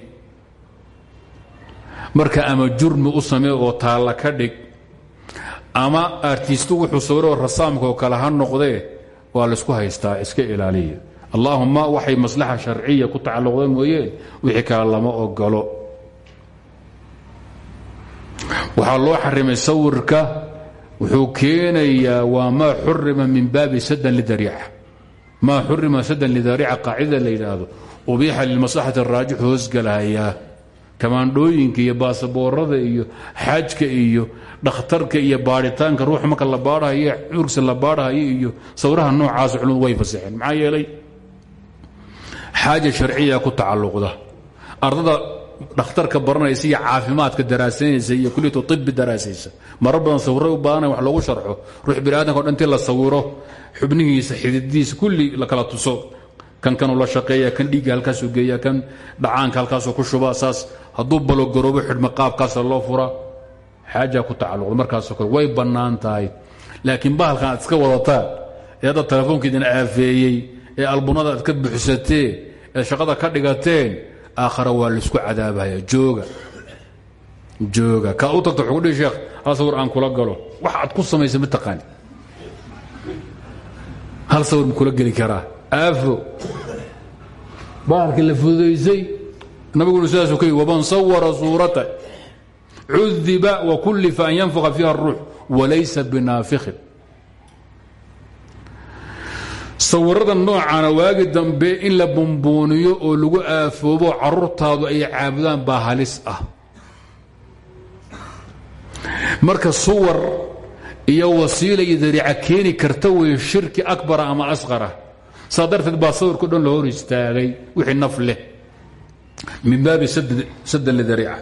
A: Marka ama jurmi u samee oo taalla ka dhig ama artiistu wuxuu sawiroo rasaamka oo kale ha noqdee waa laysku haystaa iska ilaaliya allaahumma waxay maslaxa sharciya ku tacalluqda mooyeen wixii kale lama ogolo waxaa loo xarimay sawirka wuxuu keenayaa waa maa xurima min baabi sadan lidariica maa xurima sadan lidariica qaacidada la yidhaahdo ubiixa lilmaslaxati araajix hoosgalayaa kamaandhooyinka iyo baasaboorada iyo xaajka iyo dhakhtarka iyo baadhitaanka ruux marka la baadhayo curgsa la baadhayo iyo sawiraha noocaas culumadu way fasaxeen. Maxaa yeelay xaaja sharciya ku tacalluqda. Ardada dhakhtarka baranaysa iyo caafimaadka daraasanaysa iyo kuliyatu ibi daraasaysa marar badan sawira u baahana wax loogu sharxo? Ruux biniaadamka o la sawiro xubnihiisa xididiisa kulli la kala tuso. Kan kanuu la shaqeeya kan dhiigga halkaasuu geeya kan dhacaanka halkaasuu ku shuba saas hadduu balogoroobo xidhma qaabkaasa loo fura xaaja ku tacalluqda markaasoo kale way bannaan tahay. Laakiin bahalkan aad iska wadataan ee hadda telefoonka idin aafeeyey ee albunada aad ka buxsateen ee shaqada ka dhigateen aakhara waa la isku cadaabaya jooga. Jooga. Kaad u tagto wuxuu dhihi sheekh hal sawir aan kula galo. Wax aad ku samaysa ma taqaani. Hal sawir ma kula geli karaa. Aafo. Bahalka la fududaysay nabiguna sidaasuu ka yii waman sawara suurata cudiba wakullifa an yanfuqa fiiha الruux walaysa binaafikhin sawirada noocaana waagi dambe in la bumbuuniyo oo lagu aafoobo caruurtaadu ay caabudaan baa halis ah. Marka suwar iyo wasiila iyo dariica keeni karta shirki akbara ama asqara saa darteed baa sawirko dhan la hor istaagay wixii naf leh min baabi sadan lidariica.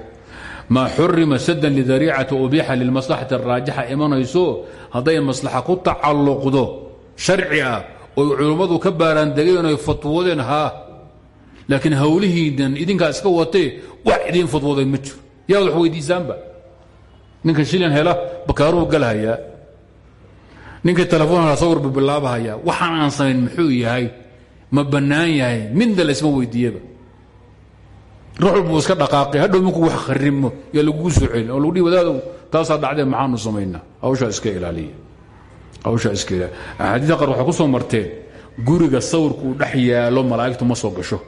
A: Maa xurima sadan lidariicati ubiixa lilmaslaxati araajixa imanayso hadday maslaxa ku tacalluqdo sharci ah oy culummadu ka baaraandegeen oy fatwoodeen haa laakiin hawlihiinan idinkaa iska watee wax idiin fatwooday ma jiro. Yaad wax weydiisaanba? Ninka shilin hela bakaaruhu galhayaa ninka telefoon hela sawirbu bilaabahayaa waxaan aan samayn muxuu yahay? Ma bannaan yahay? Midna laysma weydiiyeba ruux buu iska dhaqaaqay. Hadhow markuu wax kharimo yaa lagugu soo celin oo lagu dhihi wadaadow taasaa dhacdee maxaanu samaynaa? Hawshaa iska ilaaliya. Hawshaa iska ilaaliya. Axaadiista qaar ku soo marteen guriga sawirku dhex yaalo malaa'igtu ma soo gasho.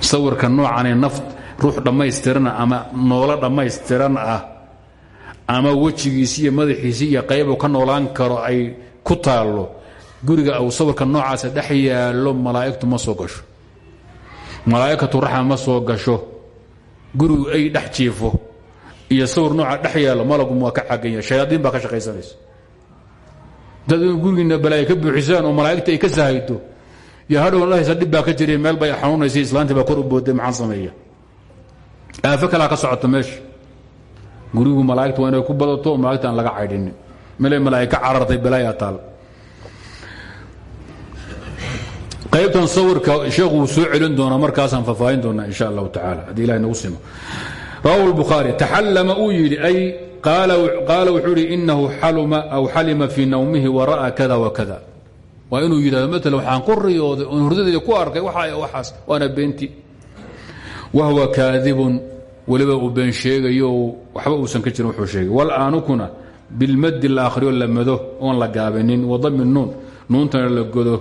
A: Sawirka noocanee naft ruux dhammaystiran ama noolo dhammaystiran ah ama wejigiisi iyo madaxiisi iyo qaybu ka noolaan karo ay ku taallo guriga uu sawirka noocaasa dhex yaallo malaa'igtu ma soo gasho malaa'ikatu raxma ma soo gasho gurigu ay dhex jiifo iyo sawir nooca dhex yaallo malagum waa ka xaganya shayaadiin baa ka shaqaysanaysa. Dad in gurigiina balaayo ka buuxisaan oo malaa'igta ay ka sahaydo yo hadhow dhahaysa dhib baa ka jiriy meel bay xanuunaysa islaantii baa kor u booday sameeya? Aafo ka socota meesha gurigu malaa'igta waa ku badato oo laga caydhinin. Meelay malaa'ig ka carartay qaybtan sawirka sheekhu wuu soo celin doonaa markaasaan faahfaahin doonaa insha allahu tacaala. Haddii ilahay nagu simo. Rawahu lbukhaari taxallama uu yidhi ay qaala wuxuu yidhi inahu xaluma aw xalima fii nawmihi wara'aa kada wakada waa inuu yidhahdo maala waxaan ku riyooday oon hurdadayda ku arkay waxa waxaas waana beenti. Wahwa kaadibun weliba uu been sheegayo waxba uusan ka jirin wuxuu sheegay. Walaanukuna bilmadi la akhriyo la mado oon la gaabinin wadami nuun. Nuuntana la godo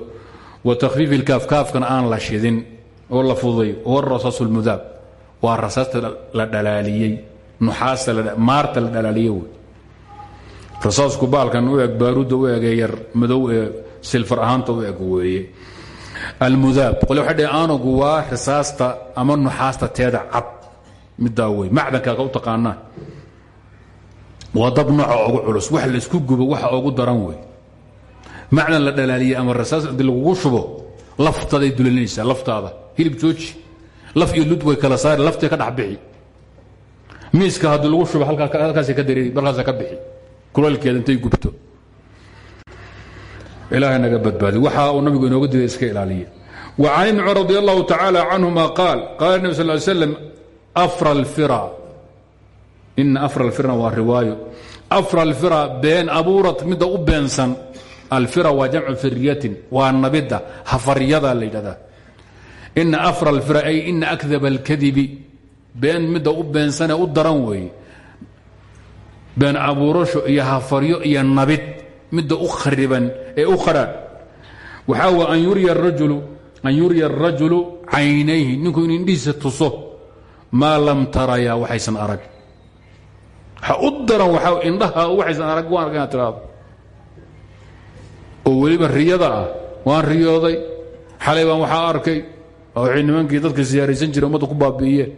A: wa takhfiifi ilkaaf kaafkana aan la shidin oo la fududay huwa rasaasu lmudaab waa rasaasta la dhalaaliyey nuxaasta maarta la dhalaaliyey wey. Rasaasku baalkan u eg baaruudda u egee yar madow ee silfar ahaanta u eg weeye. Almudaab qole waxay dhaheen anugu waa rasaasta ama nuxaasta teeda cad. Middaa wey macdankaa u taqaanaa. Waa dab nooca ugu culus wax la isku gubo waxa ugu daran wey macdan la dhalaaliyey ama rasaas haddii lagugu shubo laftaaday dulanaysaa laftaada. Hilib jooji laf iyo lud way kala saari laftay ka dhex miiska haddii lagu shubo halkaasay ka dareeri markaasa ka bixi. Kulalkeeda intay gubto. Ilaahay naga badbaadi. Waxa uu nabigu inooga diday iska ilaaliya wa can ibni cumar radi allahu qaal qaala nebi sal ly slam afra alfira ina afra alfirna waa riwaayo. Afra alfira been abuurat midda u beensan alfira waa jamcu firyatin waa nabidda hafaryada la yidhahdaa. Ina afra alfira ay ina akdaba alkadibi. Been midda u beensanee u daran weeye. Been abuurasho iyo hafaryo iyo nabid midda u khariban ee u khadhaan waxaa wa an yuriya arajulu caynayhi. Ninku in indhihiisa tuso maa lam taraya waxaysan arag. Waxa u daran indhaha waxaysan arag waan arg inaad tiraado oo weliba riyada ah waan riyooday. Xalay baan waxaa arkay waxay nimankii dadka siyaaraysan jire ummadda ku baabi'iyeen.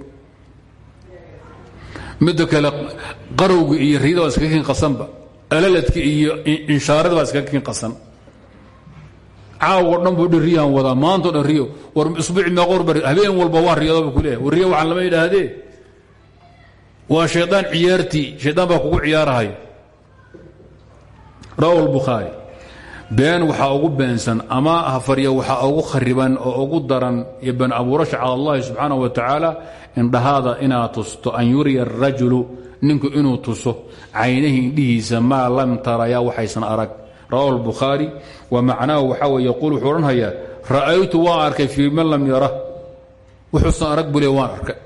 A: Midda kale qarowga iyo riyada waa iskaga kin qasanba. Alaladka iyo inshaarada baa iskaga kin qasan. Caawo dhan buu dhi riyaan wadaa maanto dhan riyo. War isbuuci meeqorba habeen walba waa riyadaba ku leeyahay. War riyo waxaan lama yidhaahdee waa shaydaan ciyaartii shaydaan baa kugu ciyaarahayo rawahu lbukhaari been waxaa ugu beensan ama hafarya waxaa ugu khariban oo ugu daran iyo been abuurasha cala allahi subxaanaه wa tacaala indhahaada inaad tusto an yuriya arajulu ninku inuu tuso caynahi indhihiisa maa lam taraya waxaysan arag. Rawahu lbukhaari wa macnaahu waxaa wey yaquul wuxuu odhanhayaa ra'aytu waan arkay fii man lam yara. Wuxuusan arag bule waan arkay.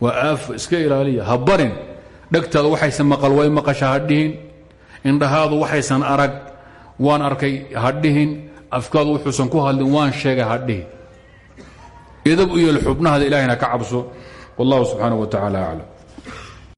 A: Waa aafo iska ilaaliya ha barin. Dhegtaadu waxaysan maqal way maqasha ha dhihin. Indhahaadu waxaysan arag waan arkay ha dhihin afkaadu wuxuusan ku hadlin waan sheegay ha dhihin idab iyo xubnahaada ilahayna ka cabso. Wallahu subxaanaه wa tacaala aclam